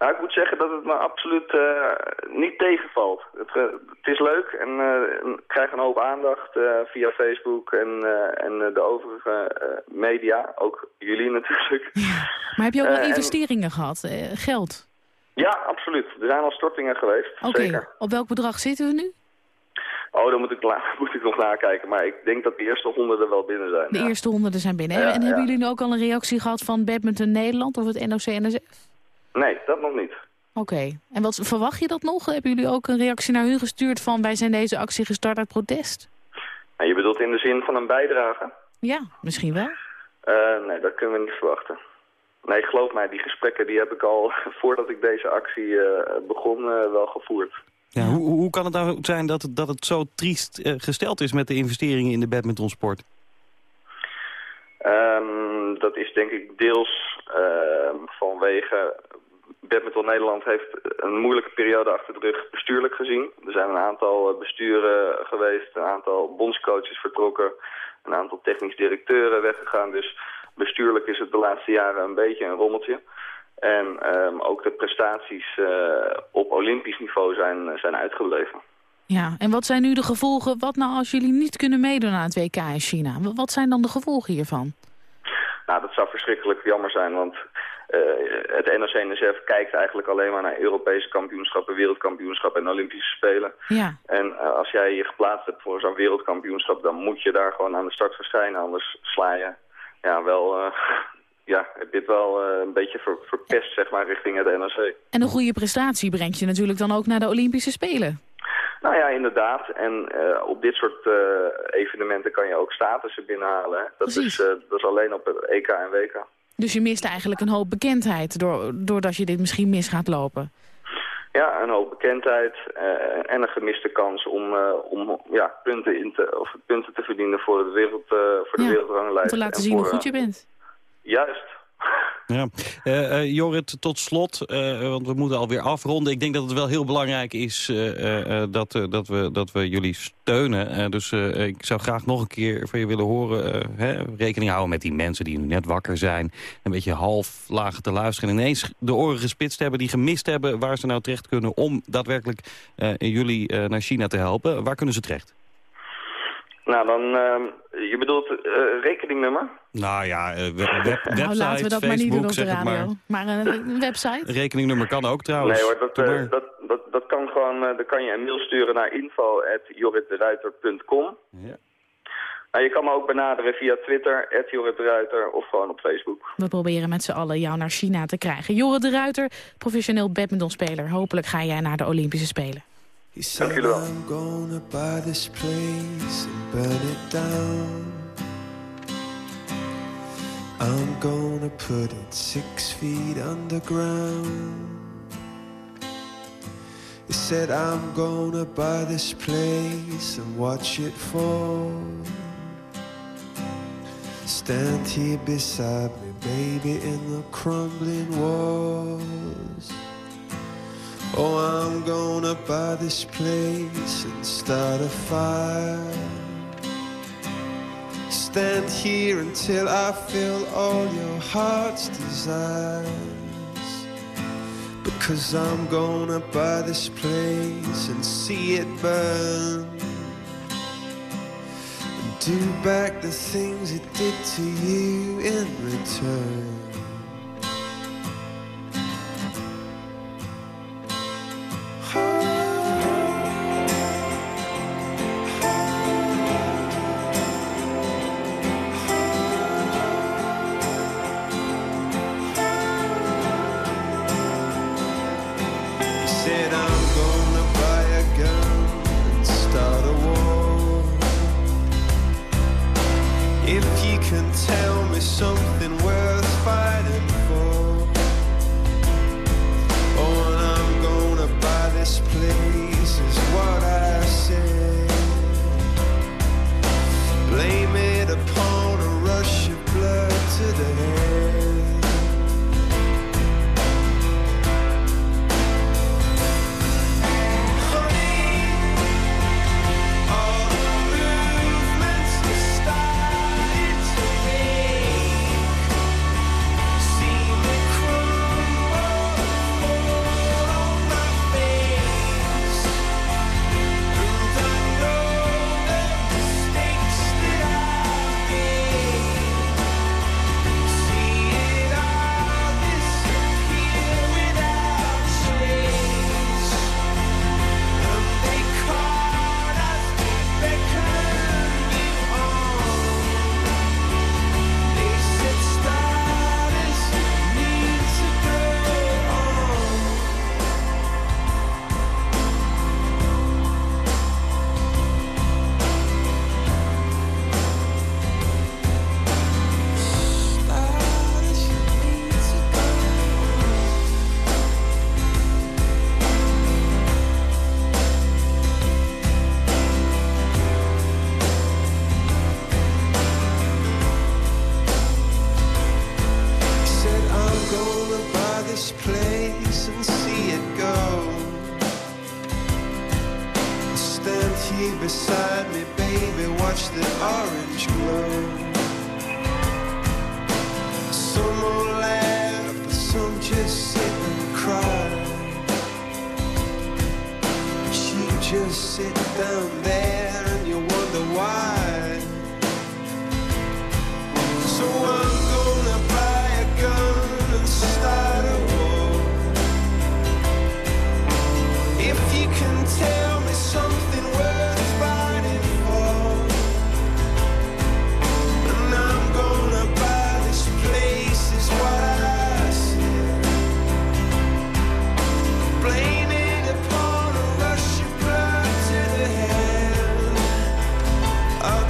Nou, ik moet zeggen dat het me absoluut uh, niet tegenvalt. Het, uh, het is leuk en uh, ik krijg een hoop aandacht via Facebook en, en de overige media. Ook jullie (laughs) natuurlijk. Ja. Maar heb je ook wel investeringen gehad? geld? Ja, absoluut. Er zijn al stortingen geweest. Oké, okay. op welk bedrag zitten we nu? Oh, dan moet ik, (laughs) moet ik nog nakijken. Maar ik denk dat de eerste honderden wel binnen zijn. De ja. eerste honderden zijn binnen. Ja, en hebben jullie nu ook al een reactie gehad van Badminton Nederland of het NOC-NSF? Nee, dat nog niet. Oké. Okay. En wat verwacht je dat nog? Hebben jullie ook een reactie naar hun gestuurd van... wij zijn deze actie gestart uit protest? Nou, je bedoelt in de zin van een bijdrage? Ja, misschien wel. Uh, nee, dat kunnen we niet verwachten. Nee, geloof mij, die gesprekken die heb ik al (laughs) voordat ik deze actie uh, begon uh, wel gevoerd. Ja, hoe, hoe kan het nou zijn dat het, dat het zo triest gesteld is met de investeringen in de badmintonsport? Um, dat is denk ik deels vanwege Badminton Nederland heeft een moeilijke periode achter de rug bestuurlijk gezien. Er zijn een aantal besturen geweest, een aantal bondscoaches vertrokken, een aantal technisch directeuren weggegaan. Dus bestuurlijk is het de laatste jaren een beetje een rommeltje. En um, ook de prestaties uh, op olympisch niveau zijn, zijn uitgebleven. Ja, en wat zijn nu de gevolgen? Wat nou als jullie niet kunnen meedoen aan het WK in China? Wat zijn dan de gevolgen hiervan? Nou, dat zou verschrikkelijk jammer zijn, want het NOC-NSF kijkt eigenlijk alleen maar naar Europese kampioenschappen, wereldkampioenschappen en Olympische Spelen. Ja. En uh, als jij je geplaatst hebt voor zo'n wereldkampioenschap, dan moet je daar gewoon aan de start verschijnen, anders sla je ja, wel... Uh, (laughs) ja, heb het wel een beetje ver, verpest, zeg maar, richting het NOC. En een goede prestatie brengt je natuurlijk dan ook naar de Olympische Spelen. Nou ja, inderdaad. En uh, op dit soort uh, evenementen kan je ook statussen binnenhalen. Dat is, dat is alleen op het EK en WK. Dus je mist eigenlijk een hoop bekendheid door, doordat je dit misschien mis gaat lopen? Ja, een hoop bekendheid en een gemiste kans om, om ja, punten, in te, of punten te verdienen voor, de wereld, voor de ja, wereldranglijst. Om te laten zien hoe goed je bent. Juist, Ja. Uh, uh, Jorrit, tot slot, uh, want we moeten alweer afronden. Ik denk dat het wel heel belangrijk is dat, dat, we, dat we jullie steunen. dus ik zou graag nog een keer van je willen horen... Hè, rekening houden met die mensen die nu net wakker zijn. Een beetje half laag te luisteren. En ineens de oren gespitst hebben, die gemist hebben... waar ze nou terecht kunnen om daadwerkelijk jullie naar China te helpen. Waar kunnen ze terecht? Nou, dan, uh, je bedoelt uh, rekeningnummer? Nou ja, uh, web, website, nou, laten we dat Facebook, maar niet doen op de radio. Maar, maar een website? Rekeningnummer kan ook trouwens. Nee hoor, dat, dat, dat, dat kan gewoon, dan kan je een mail sturen naar info.jorritderuiter.com. Ja. Nou, je kan me ook benaderen via Twitter, @jorritderuiter of gewoon op Facebook. We proberen met z'n allen jou naar China te krijgen. Jorrit de Ruiter, professioneel badmintonspeler. Hopelijk ga jij naar de Olympische Spelen. He said I'm gonna buy this place and burn it down. I'm gonna put it six feet underground. He said I'm gonna buy this place and watch it fall. Stand here beside me, baby, in the crumbling walls Oh, I'm gonna buy this place and start a fire. Stand here until I fill all your heart's desires. Because I'm gonna buy this place and see it burn. And do back the things it did to you in return.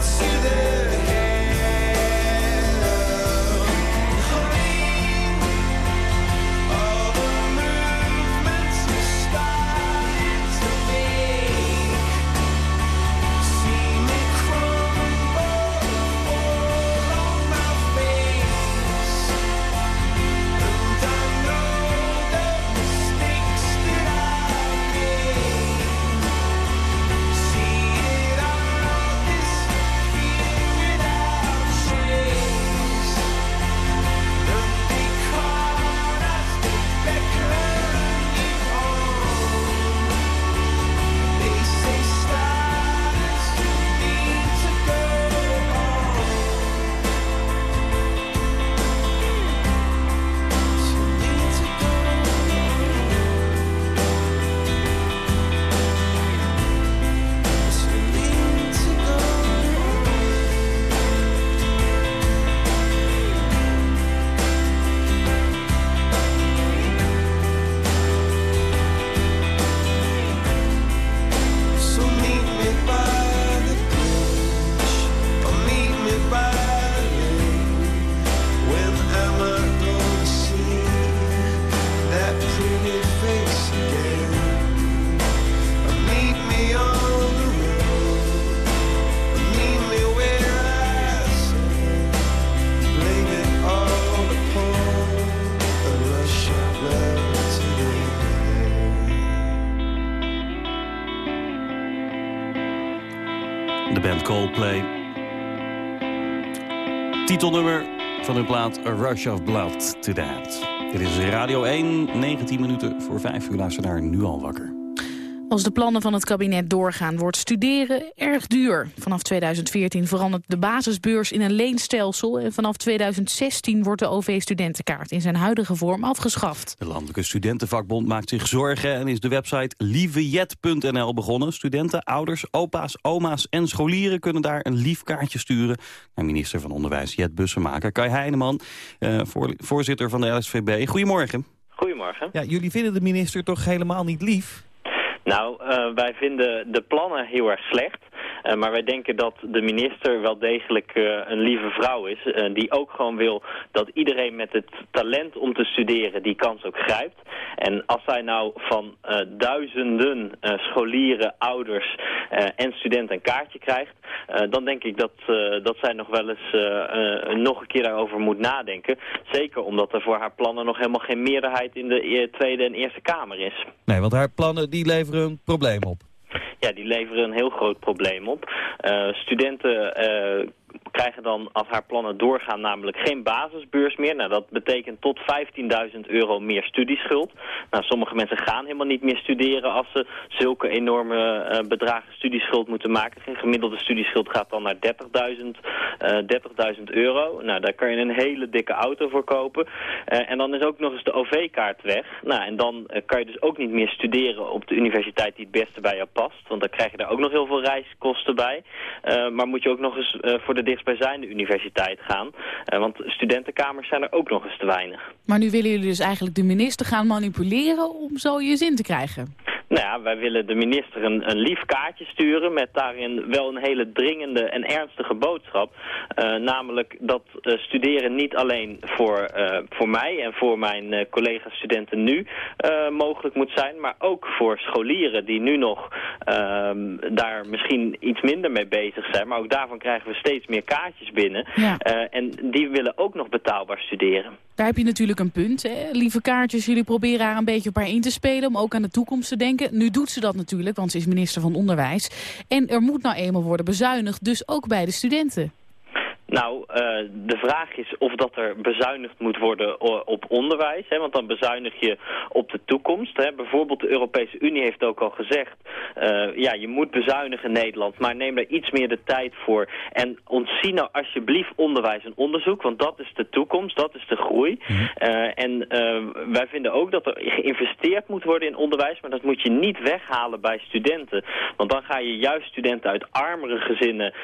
see this. Plaat A Rush of Blood to That. Dit is Radio 1, 19 minuten voor 5 uur. Luister daar nu al wakker. Als de plannen van het kabinet doorgaan, wordt studeren erg duur. Vanaf 2014 verandert de basisbeurs in een leenstelsel... en vanaf 2016 wordt de OV-studentenkaart in zijn huidige vorm afgeschaft. De Landelijke Studentenvakbond maakt zich zorgen... en is de website lievejet.nl begonnen. Studenten, ouders, opa's, oma's en scholieren kunnen daar een lief kaartje sturen... naar minister van Onderwijs Jet Bussemaker. Kai Heineman, eh, voor, voorzitter van de LSVB. Goedemorgen. Goedemorgen. Ja, jullie vinden de minister toch helemaal niet lief? Nou, uh, wij vinden de plannen heel erg slecht. Uh, maar wij denken dat de minister wel degelijk uh, een lieve vrouw is. Uh, die ook gewoon wil dat iedereen met het talent om te studeren die kans ook grijpt. En als zij nou van duizenden scholieren, ouders en studenten een kaartje krijgt... dan denk ik dat, dat zij nog wel eens nog een keer daarover moet nadenken. Zeker omdat er voor haar plannen nog helemaal geen meerderheid in de Tweede en Eerste Kamer is. Nee, want haar plannen die leveren een probleem op. Ja, die leveren een heel groot probleem op. Uh, studenten uh, krijgen dan, als haar plannen doorgaan, namelijk geen basisbeurs meer. Nou, dat betekent tot 15.000 euro meer studieschuld. Nou, sommige mensen gaan helemaal niet meer studeren als ze zulke enorme uh, bedragen studieschuld moeten maken. Een gemiddelde studieschuld gaat dan naar 30.000 uh, 30.000 euro. Nou, daar kan je een hele dikke auto voor kopen. Uh, en dan is ook nog eens de OV-kaart weg. Nou, en dan kan je dus ook niet meer studeren op de universiteit die het beste bij jou past. Want dan krijg je daar ook nog heel veel reiskosten bij. Maar moet je ook nog eens voor de dichtstbijzijnde universiteit gaan. Uh, want studentenkamers zijn er ook nog eens te weinig. Maar nu willen jullie dus eigenlijk de minister gaan manipuleren om zo je zin te krijgen? Nou ja, wij willen de minister een, een lief kaartje sturen met daarin wel een hele dringende en ernstige boodschap. Uh, namelijk dat uh, studeren niet alleen voor, uh, voor mij en voor mijn collega-studenten nu mogelijk moet zijn, maar ook voor scholieren die nu nog ehm, daar misschien iets minder mee bezig zijn. Maar ook daarvan krijgen we steeds meer kaartjes binnen. Ja. en die willen ook nog betaalbaar studeren. Daar heb je natuurlijk een punt. Hè? Lieve kaartjes, jullie proberen haar een beetje op haar in te spelen... om ook aan de toekomst te denken. Nu doet ze dat natuurlijk, want ze is minister van Onderwijs. En er moet nou eenmaal worden bezuinigd, dus ook bij de studenten. Nou, uh, de vraag is of dat er bezuinigd moet worden op onderwijs. Hè, want dan bezuinig je op de toekomst. Hè. Bijvoorbeeld de Europese Unie heeft ook al gezegd... Uh, ja, je moet bezuinigen in Nederland, maar neem er iets meer de tijd voor. En ontzie nou alsjeblieft onderwijs en onderzoek, want dat is de toekomst, dat is de groei. Uh, en wij vinden ook dat er geïnvesteerd moet worden in onderwijs... maar dat moet je niet weghalen bij studenten. Want dan ga je juist studenten uit armere gezinnen,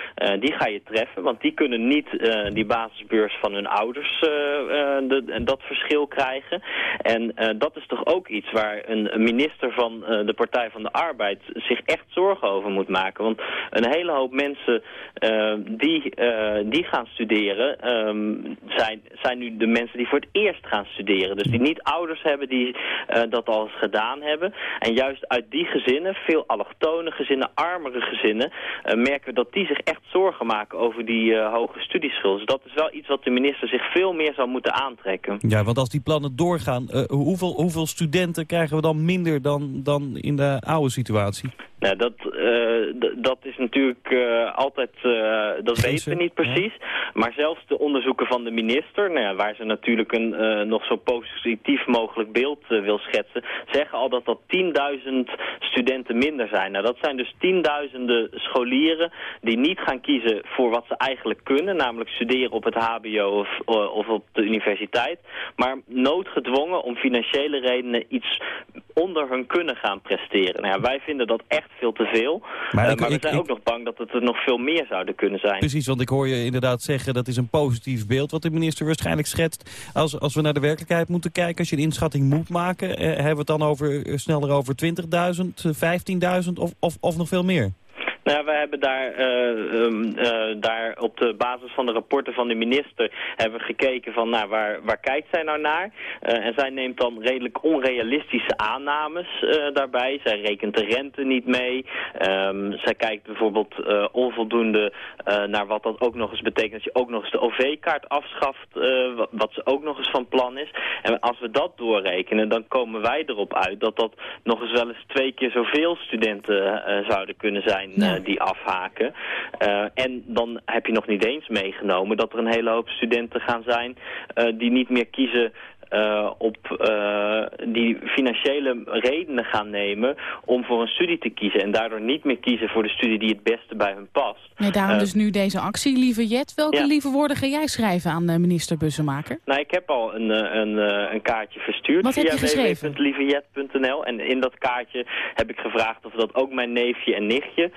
die ga je treffen... want die kunnen niet uh, die basisbeurs van hun ouders uh, uh, de, dat verschil krijgen. En dat is toch ook iets waar een minister van de Partij van de Arbeid zich echt zorgen over moet maken. Want een hele hoop mensen die, die gaan studeren um, zijn, zijn nu de mensen die voor het eerst gaan studeren. Dus die niet ouders hebben die dat al eens gedaan hebben. En juist uit die gezinnen, veel allochtone gezinnen, armere gezinnen, merken we dat die zich echt zorgen maken over die hoge studieschuld. Dus dat is wel iets wat de minister zich veel meer zou moeten aantrekken. Ja, want als die plannen doorgaan, uh, hoeveel, hoeveel studenten krijgen we dan minder dan, dan in de oude situatie? Nou, dat, uh, dat is natuurlijk uh, altijd, uh, dat weten we niet precies. Ja. Maar zelfs de onderzoeken van de minister, nou ja, waar ze natuurlijk een nog zo positief mogelijk beeld wil schetsen, zeggen al dat dat 10.000 studenten minder zijn. Nou, dat zijn dus tienduizenden scholieren die niet gaan kiezen voor wat ze eigenlijk kunnen, namelijk studeren op het hbo of, of op de universiteit, maar noodgedwongen om financiële redenen iets onder hun kunnen gaan presteren. Nou ja, wij vinden dat echt veel te veel. Maar, uh, ik, maar we ik, zijn ik, ook nog bang dat het er nog veel meer zouden kunnen zijn. Precies, want ik hoor je inderdaad zeggen dat is een positief beeld wat de minister waarschijnlijk schetst. Als, als we naar de werkelijkheid moeten kijken, als je een inschatting moet maken, eh, hebben we het dan over, eh, sneller over 20.000, 15.000 of, of, of nog veel meer? Nou, we hebben daar, uh, um, uh, daar op de basis van de rapporten van de minister hebben we gekeken van nou, waar, waar kijkt zij nou naar. Uh, en zij neemt dan redelijk onrealistische aannames daarbij. Zij rekent de rente niet mee. Um, zij kijkt bijvoorbeeld onvoldoende naar wat dat ook nog eens betekent als je ook nog eens de OV-kaart afschaft, wat, wat ze ook nog eens van plan is. En als we dat doorrekenen, dan komen wij erop uit dat dat nog eens wel eens twee keer zoveel studenten zouden kunnen zijn. Ja die afhaken. en dan heb je nog niet eens meegenomen dat er een hele hoop studenten gaan zijn die niet meer kiezen uh, op uh, die financiële redenen gaan nemen om voor een studie te kiezen. En daardoor niet meer kiezen voor de studie die het beste bij hun past. Nee, daarom uh, dus nu deze actie. Lieve Jet, welke ja. lieve woorden ga jij schrijven aan minister Bussemaker? Nou, ik heb al een, een, een kaartje verstuurd Wat via www.lievejet.nl. En in dat kaartje heb ik gevraagd of dat ook mijn neefje en nichtje,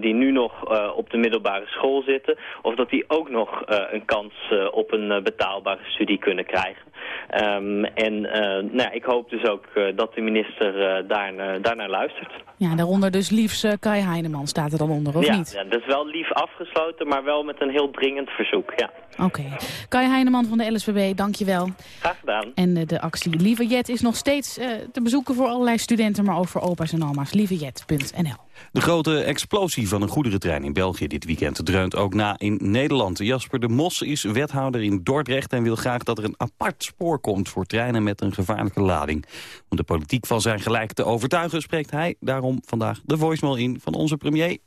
die nu nog op de middelbare school zitten, of dat die ook nog een kans op een betaalbare studie kunnen krijgen. Um, en uh, nou, ik hoop dus ook uh, dat de minister uh, daar, daarnaar luistert. Ja, daaronder dus liefst Kai Heineman staat er dan onder, of ja, niet? Ja, dat is wel lief afgesloten, maar wel met een heel dringend verzoek, ja. Oké. Okay. Kai Heineman van de LSVB, dankjewel. Graag gedaan. En de actie Lieve Jet is nog steeds te bezoeken voor allerlei studenten, maar ook voor opa's en oma's. Lievejet.nl de grote explosie van een goederentrein in België dit weekend dreunt ook na in Nederland. Jasper de Mos is wethouder in Dordrecht en wil graag dat er een apart spoor komt voor treinen met een gevaarlijke lading. Om de politiek van zijn gelijk te overtuigen spreekt hij daarom vandaag de voicemail in van onze premier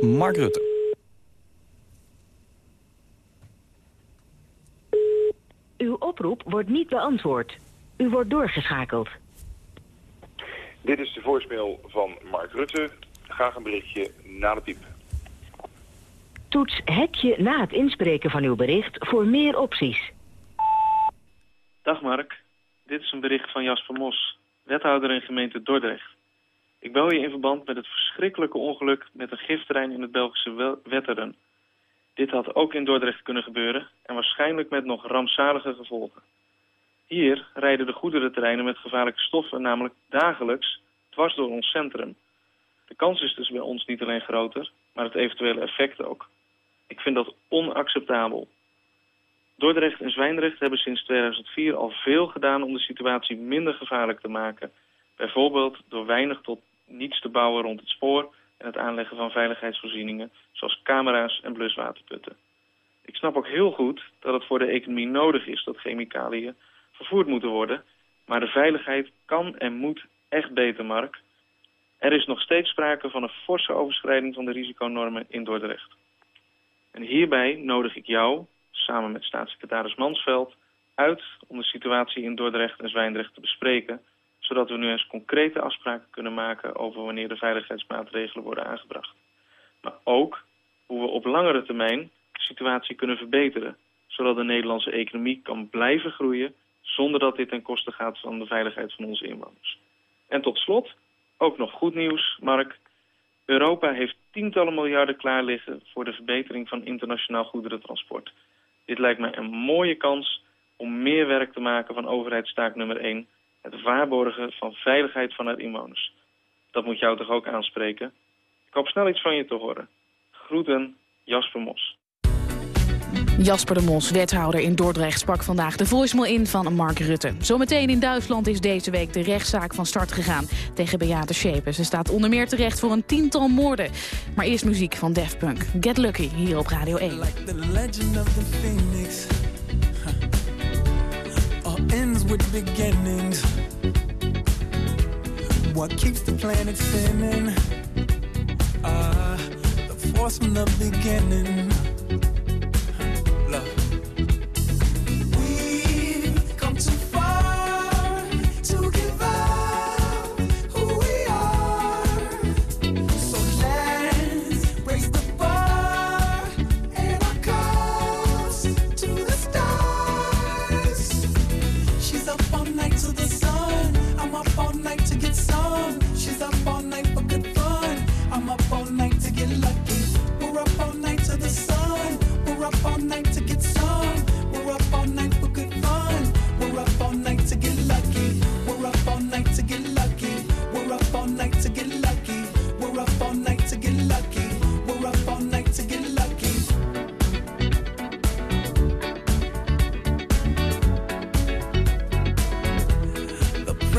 Mark Rutte. Uw oproep wordt niet beantwoord. U wordt doorgeschakeld. Dit is de voicemail van Mark Rutte. Graag een berichtje na de piep. Toets hekje na het inspreken van uw bericht voor meer opties. Dag Mark, dit is een bericht van Jasper Mos, wethouder in gemeente Dordrecht. Ik bel je in verband met het verschrikkelijke ongeluk met een giftrein in het Belgische Wetteren. Dit had ook in Dordrecht kunnen gebeuren en waarschijnlijk met nog rampzalige gevolgen. Hier rijden de goederentreinen met gevaarlijke stoffen namelijk dagelijks dwars door ons centrum. De kans is dus bij ons niet alleen groter, maar het eventuele effect ook. Ik vind dat onacceptabel. Dordrecht en Zwijndrecht hebben sinds 2004 al veel gedaan om de situatie minder gevaarlijk te maken. Bijvoorbeeld door weinig tot niets te bouwen rond het spoor en het aanleggen van veiligheidsvoorzieningen, zoals camera's en bluswaterputten. Ik snap ook heel goed dat het voor de economie nodig is dat chemicaliën vervoerd moeten worden, maar de veiligheid kan en moet echt beter, Mark. Er is nog steeds sprake van een forse overschrijding van de risiconormen in Dordrecht. En hierbij nodig ik jou, samen met staatssecretaris Mansveld, uit om de situatie in Dordrecht en Zwijndrecht te bespreken, zodat we nu eens concrete afspraken kunnen maken over wanneer de veiligheidsmaatregelen worden aangebracht. Maar ook hoe we op langere termijn de situatie kunnen verbeteren, zodat de Nederlandse economie kan blijven groeien zonder dat dit ten koste gaat van de veiligheid van onze inwoners. En tot slot, ook nog goed nieuws, Mark. Europa heeft tientallen miljarden klaar liggen voor de verbetering van internationaal goederentransport. Dit lijkt mij een mooie kans om meer werk te maken van overheidstaak nummer 1, het waarborgen van veiligheid van haar inwoners. Dat moet jou toch ook aanspreken? Ik hoop snel iets van je te horen. Groeten, Jasper Mos. Jasper de Mos, wethouder in Dordrecht, sprak vandaag de voicemail in van Mark Rutte. Zometeen in Duitsland is deze week de rechtszaak van start gegaan tegen Beate Schepen. Ze staat onder meer terecht voor een tiental moorden. Maar eerst muziek van Def Punk. Get Lucky, hier op Radio 1. Like ends with beginnings. What keeps the planet spinning? Uh, the force from beginning.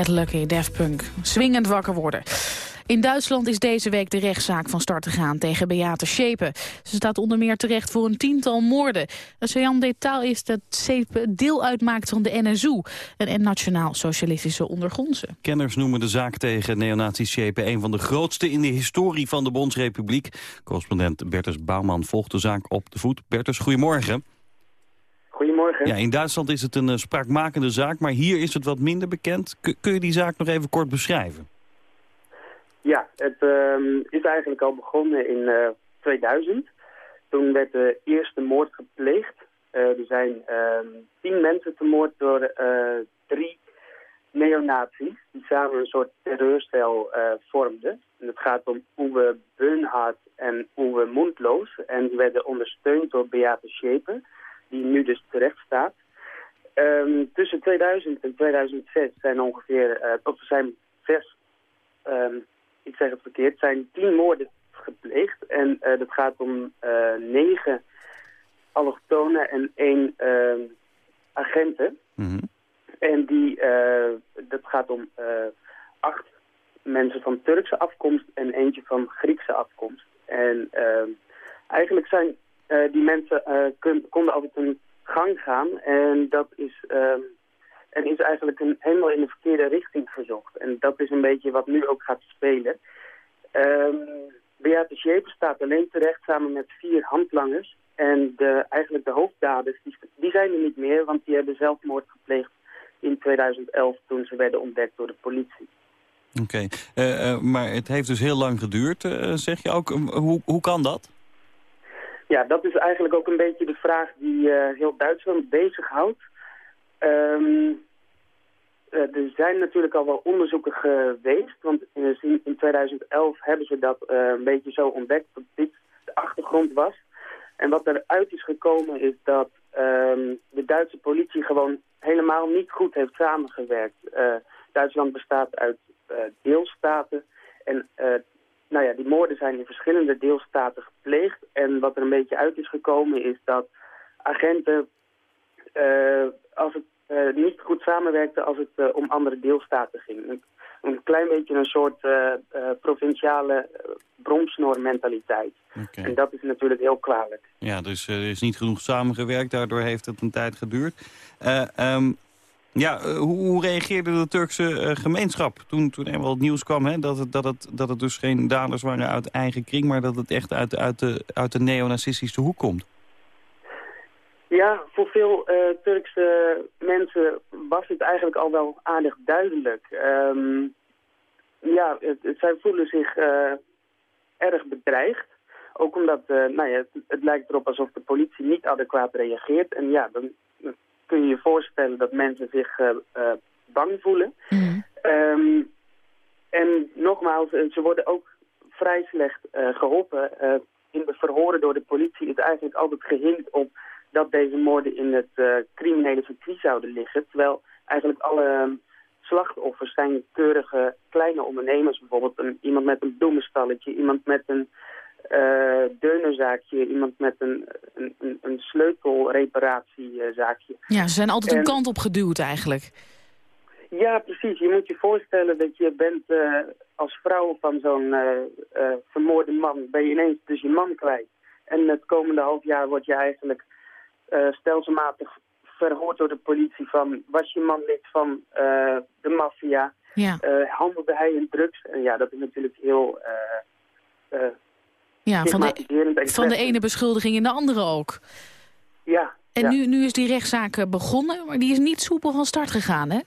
Get Lucky, Daft Punk. Swingend wakker worden. In Duitsland is deze week de rechtszaak van start gegaan tegen Beate Schepen. Ze staat onder meer terecht voor een tiental moorden. Een saillant detail is dat Schepen deel uitmaakt van de NSU... een nationaal-socialistische ondergrondse. Kenners noemen de zaak tegen neonazi-schepen een van de grootste in de historie van de Bondsrepubliek. Correspondent Bertus Bouwman volgt de zaak op de voet. Bertus, goedemorgen. Goedemorgen. Ja, in Duitsland is het een eh, spraakmakende zaak, maar hier is het wat minder bekend. K- kun je die zaak nog even kort beschrijven? Ja, het ehm, is eigenlijk al begonnen in eh, 2000. Toen werd de eerste moord gepleegd. Eh, er zijn ehm, tien mensen vermoord door eh, drie neonazies... die samen een soort terreurcel eh, vormden. En het gaat om Uwe Beunhard en Uwe Mundloos. En die werden ondersteund door Beate Schepen, die nu dus terecht staat. Ehm, tussen 2000 en 2006 zijn ongeveer, eh, of zijn zes ehm, ik zeg het verkeerd, zijn tien moorden gepleegd. En eh, dat gaat om eh, negen allochtonen en één eh, agenten. En die, dat gaat om acht mensen van Turkse afkomst en eentje van Griekse afkomst. En eigenlijk zijn die mensen eh, konden altijd hun gang gaan. En dat is, eh, en is eigenlijk een, helemaal in de verkeerde richting gezocht. En dat is een beetje wat nu ook gaat spelen. Ehm Beate Schepen staat alleen terecht samen met vier handlangers. En de, eigenlijk de hoofddaders, die, die zijn er niet meer, want die hebben zelfmoord gepleegd in 2011 toen ze werden ontdekt door de politie. Oké, Eh, eh, maar het heeft dus heel lang geduurd, eh, zeg je ook. Hoe, hoe kan dat? Ja, dat is eigenlijk ook een beetje de vraag die eh, heel Duitsland bezighoudt. Eh, er zijn natuurlijk al wel onderzoeken geweest, want in, in 2011 hebben ze dat eh, een beetje zo ontdekt dat dit de achtergrond was. En wat eruit is gekomen is dat ehm, de Duitse politie gewoon helemaal niet goed heeft samengewerkt. Duitsland bestaat uit deelstaten en nou ja, die moorden zijn in verschillende deelstaten gepleegd. En wat er een beetje uit is gekomen is dat agenten, eh, als het eh, niet goed samenwerkten als het eh, om andere deelstaten ging. Een, een klein beetje een soort provinciale bromsnoormentaliteit. En dat is natuurlijk heel kwalijk. Ja, dus er is niet genoeg samengewerkt, daardoor heeft het een tijd geduurd. Eh, ehm, ja, eh, hoe, reageerde de Turkse eh, gemeenschap toen, toen eenmaal het nieuws kwam... Hè, dat, het, dat, het, dat het dus geen daders waren uit eigen kring... maar dat het echt uit, uit, de, uit de neonazistische hoek komt? Ja, voor veel eh, Turkse mensen was het eigenlijk al wel aardig duidelijk. Ehm, ja, het, het- zij voelen zich erg bedreigd. Ook omdat uh, nou ja, het, het, lijkt erop alsof de politie niet adequaat reageert. En ja, dan, kun je je voorstellen dat mensen zich uh, bang voelen. Mm. Um, en nogmaals, ze worden ook vrij slecht geholpen. in de verhoren door de politie is eigenlijk altijd gehind op dat deze moorden in het criminele circuit zouden liggen. Terwijl eigenlijk alle ehm, slachtoffers zijn keurige kleine ondernemers. Bijvoorbeeld een, iemand met een bloemenstalletje, iemand met een uh, deunenzaakje, iemand met een, een, een, sleutelreparatiezaakje. Ja, ze zijn altijd een kant op geduwd eigenlijk. Ja, precies. Je moet je voorstellen dat je bent uh, als vrouw van zo'n uh, vermoorde man, ben je ineens dus je man kwijt. En het komende half jaar word je eigenlijk stelselmatig verhoord door de politie van... was je man lid van de maffia? Ja. Handelde hij in drugs? En ja, dat is natuurlijk heel... Ja, van de, van de ene beschuldiging in de andere ook. Ja. En Nu, nu is die rechtszaak begonnen, maar die is niet soepel van start gegaan, hè?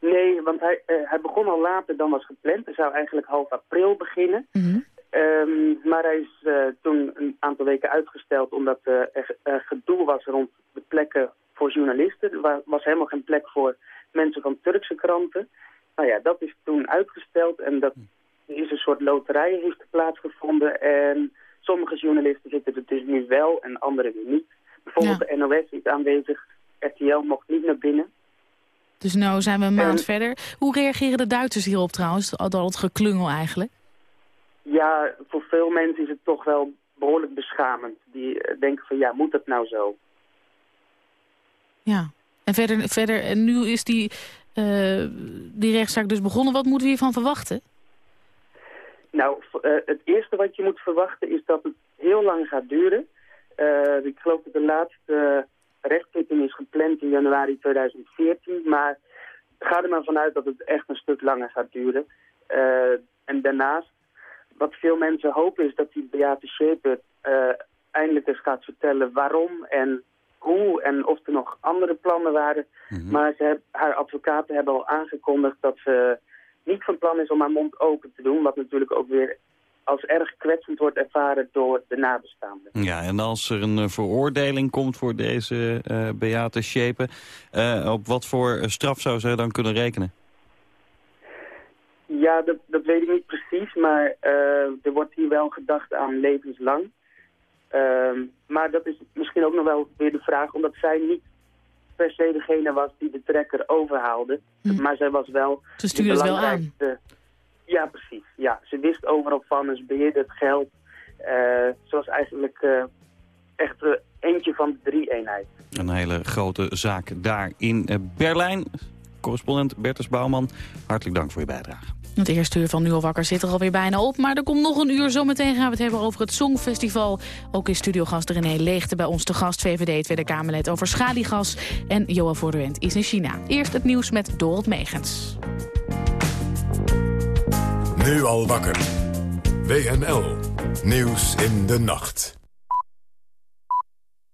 Nee, want hij, hij begon al later dan was gepland. Hij zou eigenlijk half april beginnen. Mm Um, maar hij is uh, toen een aantal weken uitgesteld omdat uh, er, er, gedoe was rond de plekken voor journalisten. Er was helemaal geen plek voor mensen van Turkse kranten. Nou ja, dat is toen uitgesteld en dat is een soort loterij heeft plaatsgevonden. En sommige journalisten zitten er dus nu wel en andere weer niet. Bijvoorbeeld de NOS is aanwezig, RTL mocht niet naar binnen. Dus nu zijn we een maand verder. Hoe reageren de Duitsers hierop trouwens, al het geklungel eigenlijk? Ja, voor veel mensen is het toch wel behoorlijk beschamend. Die eh, denken van ja, moet dat nou zo? Ja, en verder, verder en nu is die, uh, die rechtszaak dus begonnen. Wat moeten we hiervan verwachten? Nou, uh, het eerste wat je moet verwachten is dat het heel lang gaat duren. Uh, ik geloof dat de laatste rechtszitting is gepland in januari 2014. Maar ga er maar vanuit dat het echt een stuk langer gaat duren. en daarnaast, wat veel mensen hopen is dat die Beate Scheper eindelijk eens gaat vertellen waarom en hoe en of er nog andere plannen waren. Mhm. Maar ze haar advocaten hebben al aangekondigd dat ze niet van plan is om haar mond open te doen. Wat natuurlijk ook weer als erg kwetsend wordt ervaren door de nabestaanden. Ja, en als er een uh, veroordeling komt voor deze uh, Beate Schepen... Uh, op wat voor straf zou ze dan kunnen rekenen? Ja, dat, dat weet ik niet precies, maar er wordt hier wel gedacht aan levenslang. Ehm, maar dat is misschien ook nog wel weer de vraag, omdat zij niet per se degene was die de trekker overhaalde. Hm. Maar zij was wel... Ze stuurde het wel aan. Ja, precies. Ja, ze wist overal van, ze beheerde het geld. Uh, ze was eigenlijk uh, echt uh, eentje van de drie eenheid. Een hele grote zaak daar in Berlijn. Correspondent Bertus Bouwman, hartelijk dank voor je bijdrage. Het eerste uur van Nu al wakker zit er alweer bijna op. Maar er komt nog een uur. Zometeen gaan we het hebben over het Songfestival. Ook is studiogast René Leegte bij ons te gast. VVD Tweede Kamerlid over schaliegas. En Johan Voorderwend is in China. Eerst het nieuws met Dorot Megens. Nu al wakker. WNL. Nieuws in de nacht.